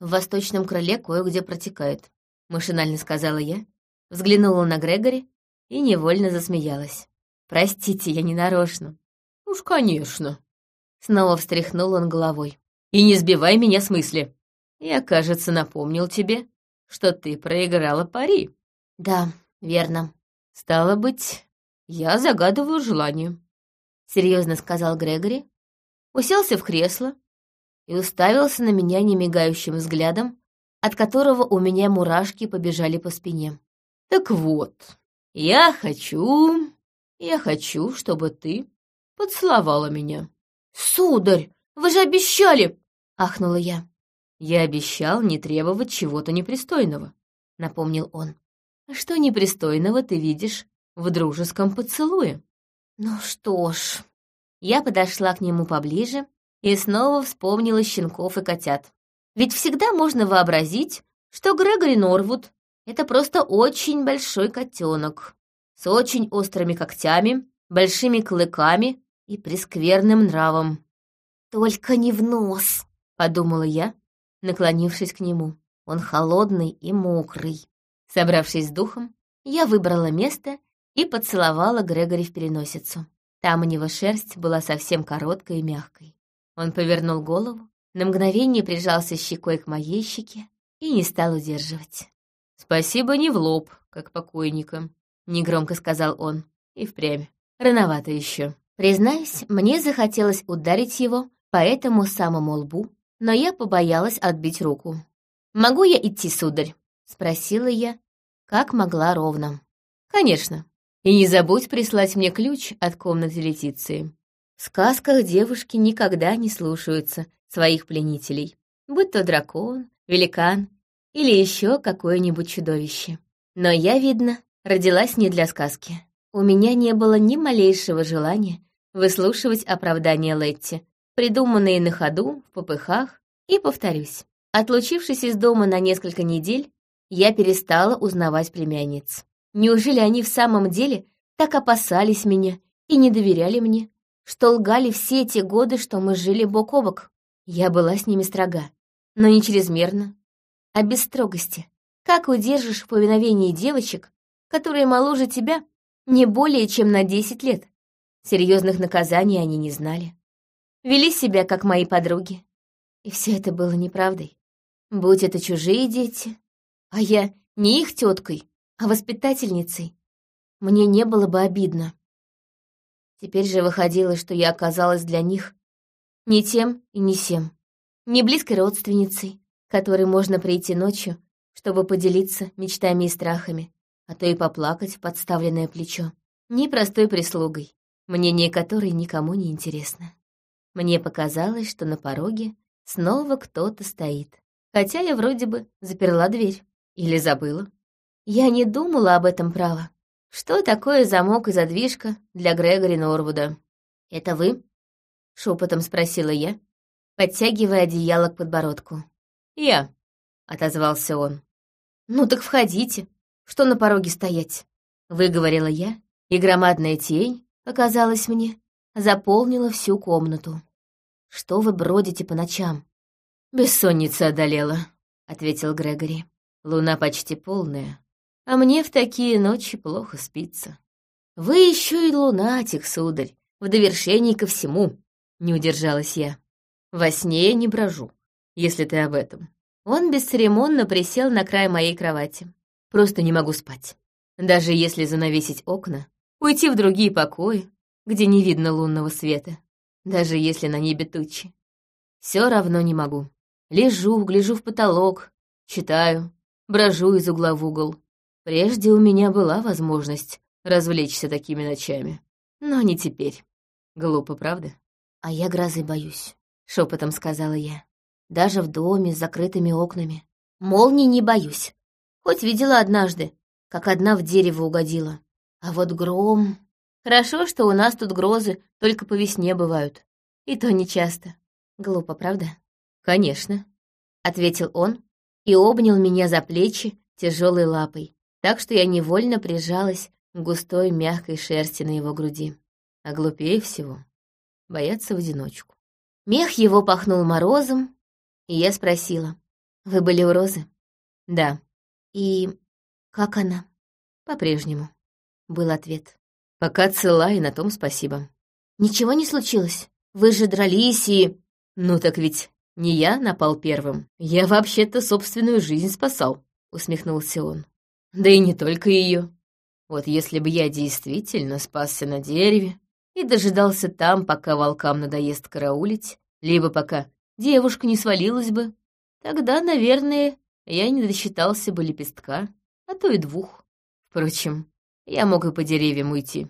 В восточном крыле кое-где протекает, машинально сказала я, взглянула на Грегори и невольно засмеялась. Простите, я не нарочно. Уж, конечно. Снова встряхнул он головой. И не сбивай меня с мысли. Я, кажется, напомнил тебе, что ты проиграла пари. Да, верно. Стало быть, я загадываю желание. Серьезно сказал Грегори, уселся в кресло и уставился на меня немигающим взглядом, от которого у меня мурашки побежали по спине. «Так вот, я хочу... я хочу, чтобы ты поцеловала меня». «Сударь, вы же обещали!» — ахнула я. «Я обещал не требовать чего-то непристойного», — напомнил он. «А что непристойного ты видишь в дружеском поцелуе?» «Ну что ж...» Я подошла к нему поближе и снова вспомнила щенков и котят. Ведь всегда можно вообразить, что Грегори Норвуд — это просто очень большой котенок с очень острыми когтями, большими клыками и прескверным нравом. «Только не в нос!» — подумала я, наклонившись к нему. Он холодный и мокрый. Собравшись с духом, я выбрала место и поцеловала Грегори в переносицу. Там у него шерсть была совсем короткой и мягкой. Он повернул голову, на мгновение прижался щекой к моей щеке и не стал удерживать. «Спасибо не в лоб, как покойника», — негромко сказал он. «И впрямь. Рановато еще. Признаюсь, мне захотелось ударить его по этому самому лбу, но я побоялась отбить руку. «Могу я идти, сударь?» — спросила я, как могла ровно. «Конечно. И не забудь прислать мне ключ от комнаты Летиции. В сказках девушки никогда не слушаются своих пленителей, будь то дракон, великан или еще какое-нибудь чудовище. Но я, видно, родилась не для сказки. У меня не было ни малейшего желания выслушивать оправдания Летти, придуманные на ходу, в попыхах, и повторюсь. Отлучившись из дома на несколько недель, я перестала узнавать племянниц. Неужели они в самом деле так опасались меня и не доверяли мне, что лгали все эти годы, что мы жили бок о бок? Я была с ними строга, но не чрезмерно, а без строгости. Как удержишь в повиновении девочек, которые моложе тебя не более чем на десять лет. Серьезных наказаний они не знали. Вели себя, как мои подруги. И все это было неправдой. Будь это чужие дети, а я не их теткой, а воспитательницей, мне не было бы обидно. Теперь же выходило, что я оказалась для них не тем и не сем, не близкой родственницей, которой можно прийти ночью, чтобы поделиться мечтами и страхами, а то и поплакать в подставленное плечо. Ни простой прислугой, мнение которой никому не интересно. Мне показалось, что на пороге снова кто-то стоит, хотя я вроде бы заперла дверь. Или забыла. Я не думала об этом право. Что такое замок и задвижка для Грегори Норвуда? «Это вы?» — шепотом спросила я, подтягивая одеяло к подбородку. «Я», — отозвался он. «Ну так входите», что на пороге стоять?» — выговорила я, и громадная тень, показалось мне, заполнила всю комнату. «Что вы бродите по ночам?» «Бессонница одолела», — ответил Грегори. «Луна почти полная, а мне в такие ночи плохо спится». «Вы еще и лунатик, сударь, в довершении ко всему», — не удержалась я. «Во сне я не брожу, если ты об этом». Он бесцеремонно присел на край моей кровати. Просто не могу спать. Даже если занавесить окна, уйти в другие покои, где не видно лунного света, даже если на небе тучи. Все равно не могу. Лежу, гляжу в потолок, читаю, брожу из угла в угол. Прежде у меня была возможность развлечься такими ночами, но не теперь. Глупо, правда? А я грозы боюсь, шепотом сказала я. Даже в доме с закрытыми окнами. Молнии не боюсь, Хоть видела однажды, как одна в дерево угодила. А вот гром... Хорошо, что у нас тут грозы только по весне бывают. И то нечасто. Глупо, правда? Конечно, — ответил он и обнял меня за плечи тяжелой лапой, так что я невольно прижалась к густой мягкой шерсти на его груди. А глупее всего — бояться в одиночку. Мех его пахнул морозом, и я спросила, «Вы были у Розы?» «Да», «И как она?» «По-прежнему», — был ответ. «Пока цела, и на том спасибо». «Ничего не случилось? Вы же дрались и...» «Ну так ведь не я напал первым. Я вообще-то собственную жизнь спасал», — усмехнулся он. «Да и не только ее. Вот если бы я действительно спасся на дереве и дожидался там, пока волкам надоест караулить, либо пока девушка не свалилась бы, тогда, наверное, я не досчитался бы лепестка, а то и двух. Впрочем, я мог и по деревьям уйти.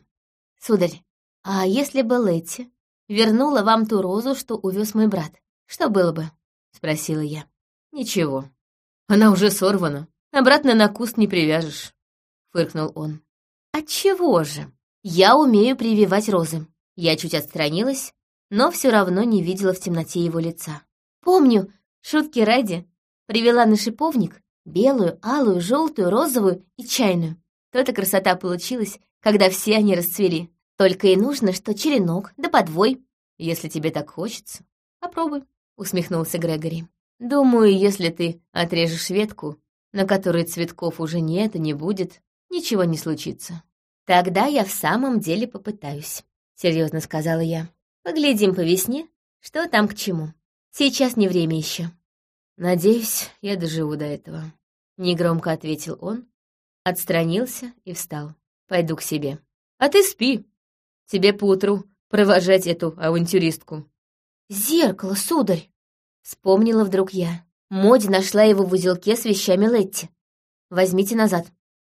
Сударь, а если бы Летти вернула вам ту розу, что увез мой брат, что было бы? Спросила я. Ничего. Она уже сорвана. Обратно на куст не привяжешь. Фыркнул он. Отчего же? Я умею прививать розы. Я чуть отстранилась, но все равно не видела в темноте его лица. Помню, шутки ради, привела на шиповник Белую, алую, желтую, розовую и чайную. То-то красота получилась, когда все они расцвели. Только и нужно, что черенок, да подвой. Если тебе так хочется, попробуй, — усмехнулся Грегори. Думаю, если ты отрежешь ветку, на которой цветков уже нет и не будет, ничего не случится. Тогда я в самом деле попытаюсь, — серьезно сказала я. Поглядим по весне, что там к чему. Сейчас не время еще. Надеюсь, я доживу до этого. Негромко ответил он, отстранился и встал. Пойду к себе. А ты спи. Тебе поутру провожать эту авантюристку. Зеркало, сударь! Вспомнила вдруг я. Моди нашла его в узелке с вещами Летти. Возьмите назад.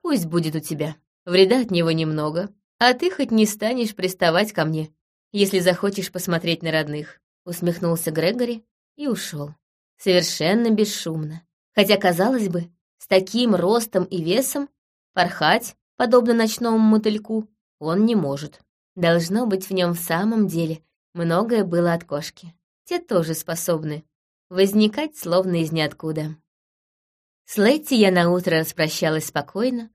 Пусть будет у тебя. Вреда от него немного, а ты хоть не станешь приставать ко мне, если захочешь посмотреть на родных», — усмехнулся Грегори и ушел. Совершенно бесшумно. Хотя, казалось бы, с таким ростом и весом порхать, подобно ночному мотыльку, он не может. Должно быть, в нем в самом деле многое было от кошки. Те тоже способны возникать словно из ниоткуда. С Летти я наутро распрощалась спокойно,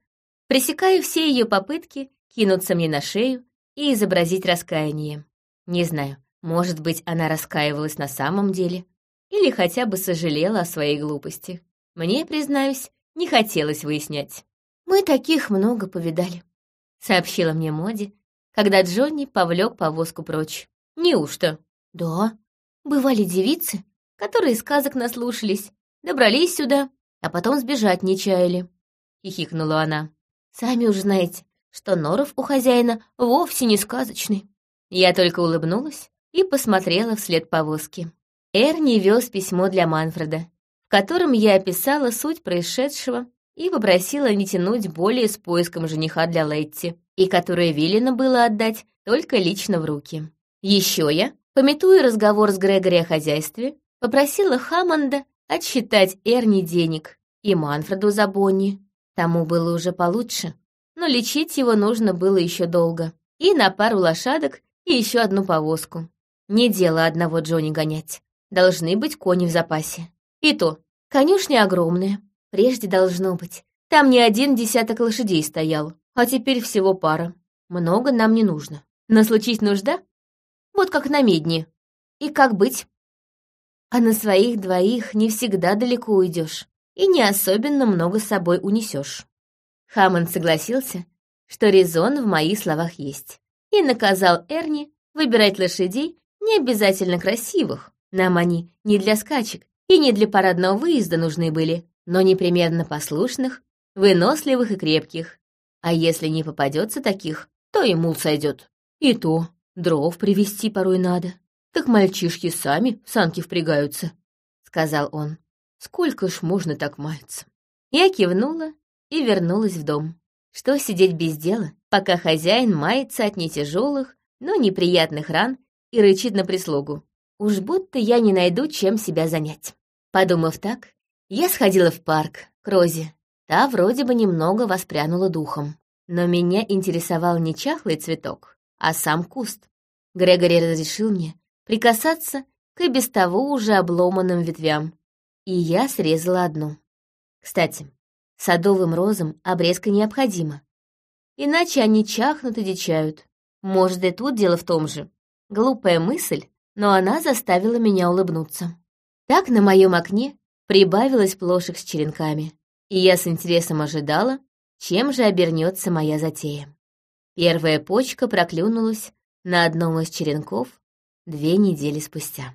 пресекая все ее попытки кинуться мне на шею и изобразить раскаяние. Не знаю, может быть, она раскаивалась на самом деле или хотя бы сожалела о своей глупости. Мне, признаюсь, не хотелось выяснять. «Мы таких много повидали», — сообщила мне Моди, когда Джонни повлек повозку прочь. «Неужто?» «Да. Бывали девицы, которые сказок наслушались, добрались сюда, а потом сбежать не чаяли», — хихикнула она. Сами уж знаете, что норов у хозяина вовсе не сказочный. Я только улыбнулась и посмотрела вслед повозки. Эрни вез письмо для Манфреда, в котором я описала суть происшедшего и попросила не тянуть более с поиском жениха для Летти, и которое велено было отдать только лично в руки. Еще я, пометуя разговор с Грегори о хозяйстве, попросила Хаммонда отсчитать Эрни денег и Манфреду за Бонни, Тому было уже получше, но лечить его нужно было еще долго. И на пару лошадок, и еще одну повозку. Не дело одного Джонни гонять. Должны быть кони в запасе. И то, конюшня огромная. Прежде должно быть. Там не один десяток лошадей стоял, а теперь всего пара. Много нам не нужно. Но случись нужда, вот как на медне. И как быть? А на своих двоих не всегда далеко уйдешь и не особенно много с собой унесешь. Хаммонд согласился, что резон в моих словах есть, и наказал Эрни выбирать лошадей не обязательно красивых, нам они не для скачек и не для парадного выезда нужны были, но непременно послушных, выносливых и крепких. А если не попадется таких, то и мул сойдет. И то дров привезти порой надо. Так мальчишки сами в санки впрягаются, — сказал он. Сколько ж можно так маяться? Я кивнула и вернулась в дом. Что сидеть без дела, пока хозяин мается от нетяжелых, но неприятных ран и рычит на прислугу. Уж будто я не найду, чем себя занять. Подумав так, я сходила в парк, к Розе. Та вроде бы немного воспрянула духом. Но меня интересовал не чахлый цветок, а сам куст. Грегори разрешил мне прикасаться к и без того уже обломанным ветвям, и я срезала одну. Кстати, садовым розам обрезка необходима, иначе они чахнут и дичают. Может, и тут дело в том же. Глупая мысль, но она заставила меня улыбнуться. Так на моем окне прибавилось плошек с черенками, и я с интересом ожидала, чем же обернется моя затея. Первая почка проклюнулась на одном из черенков две недели спустя.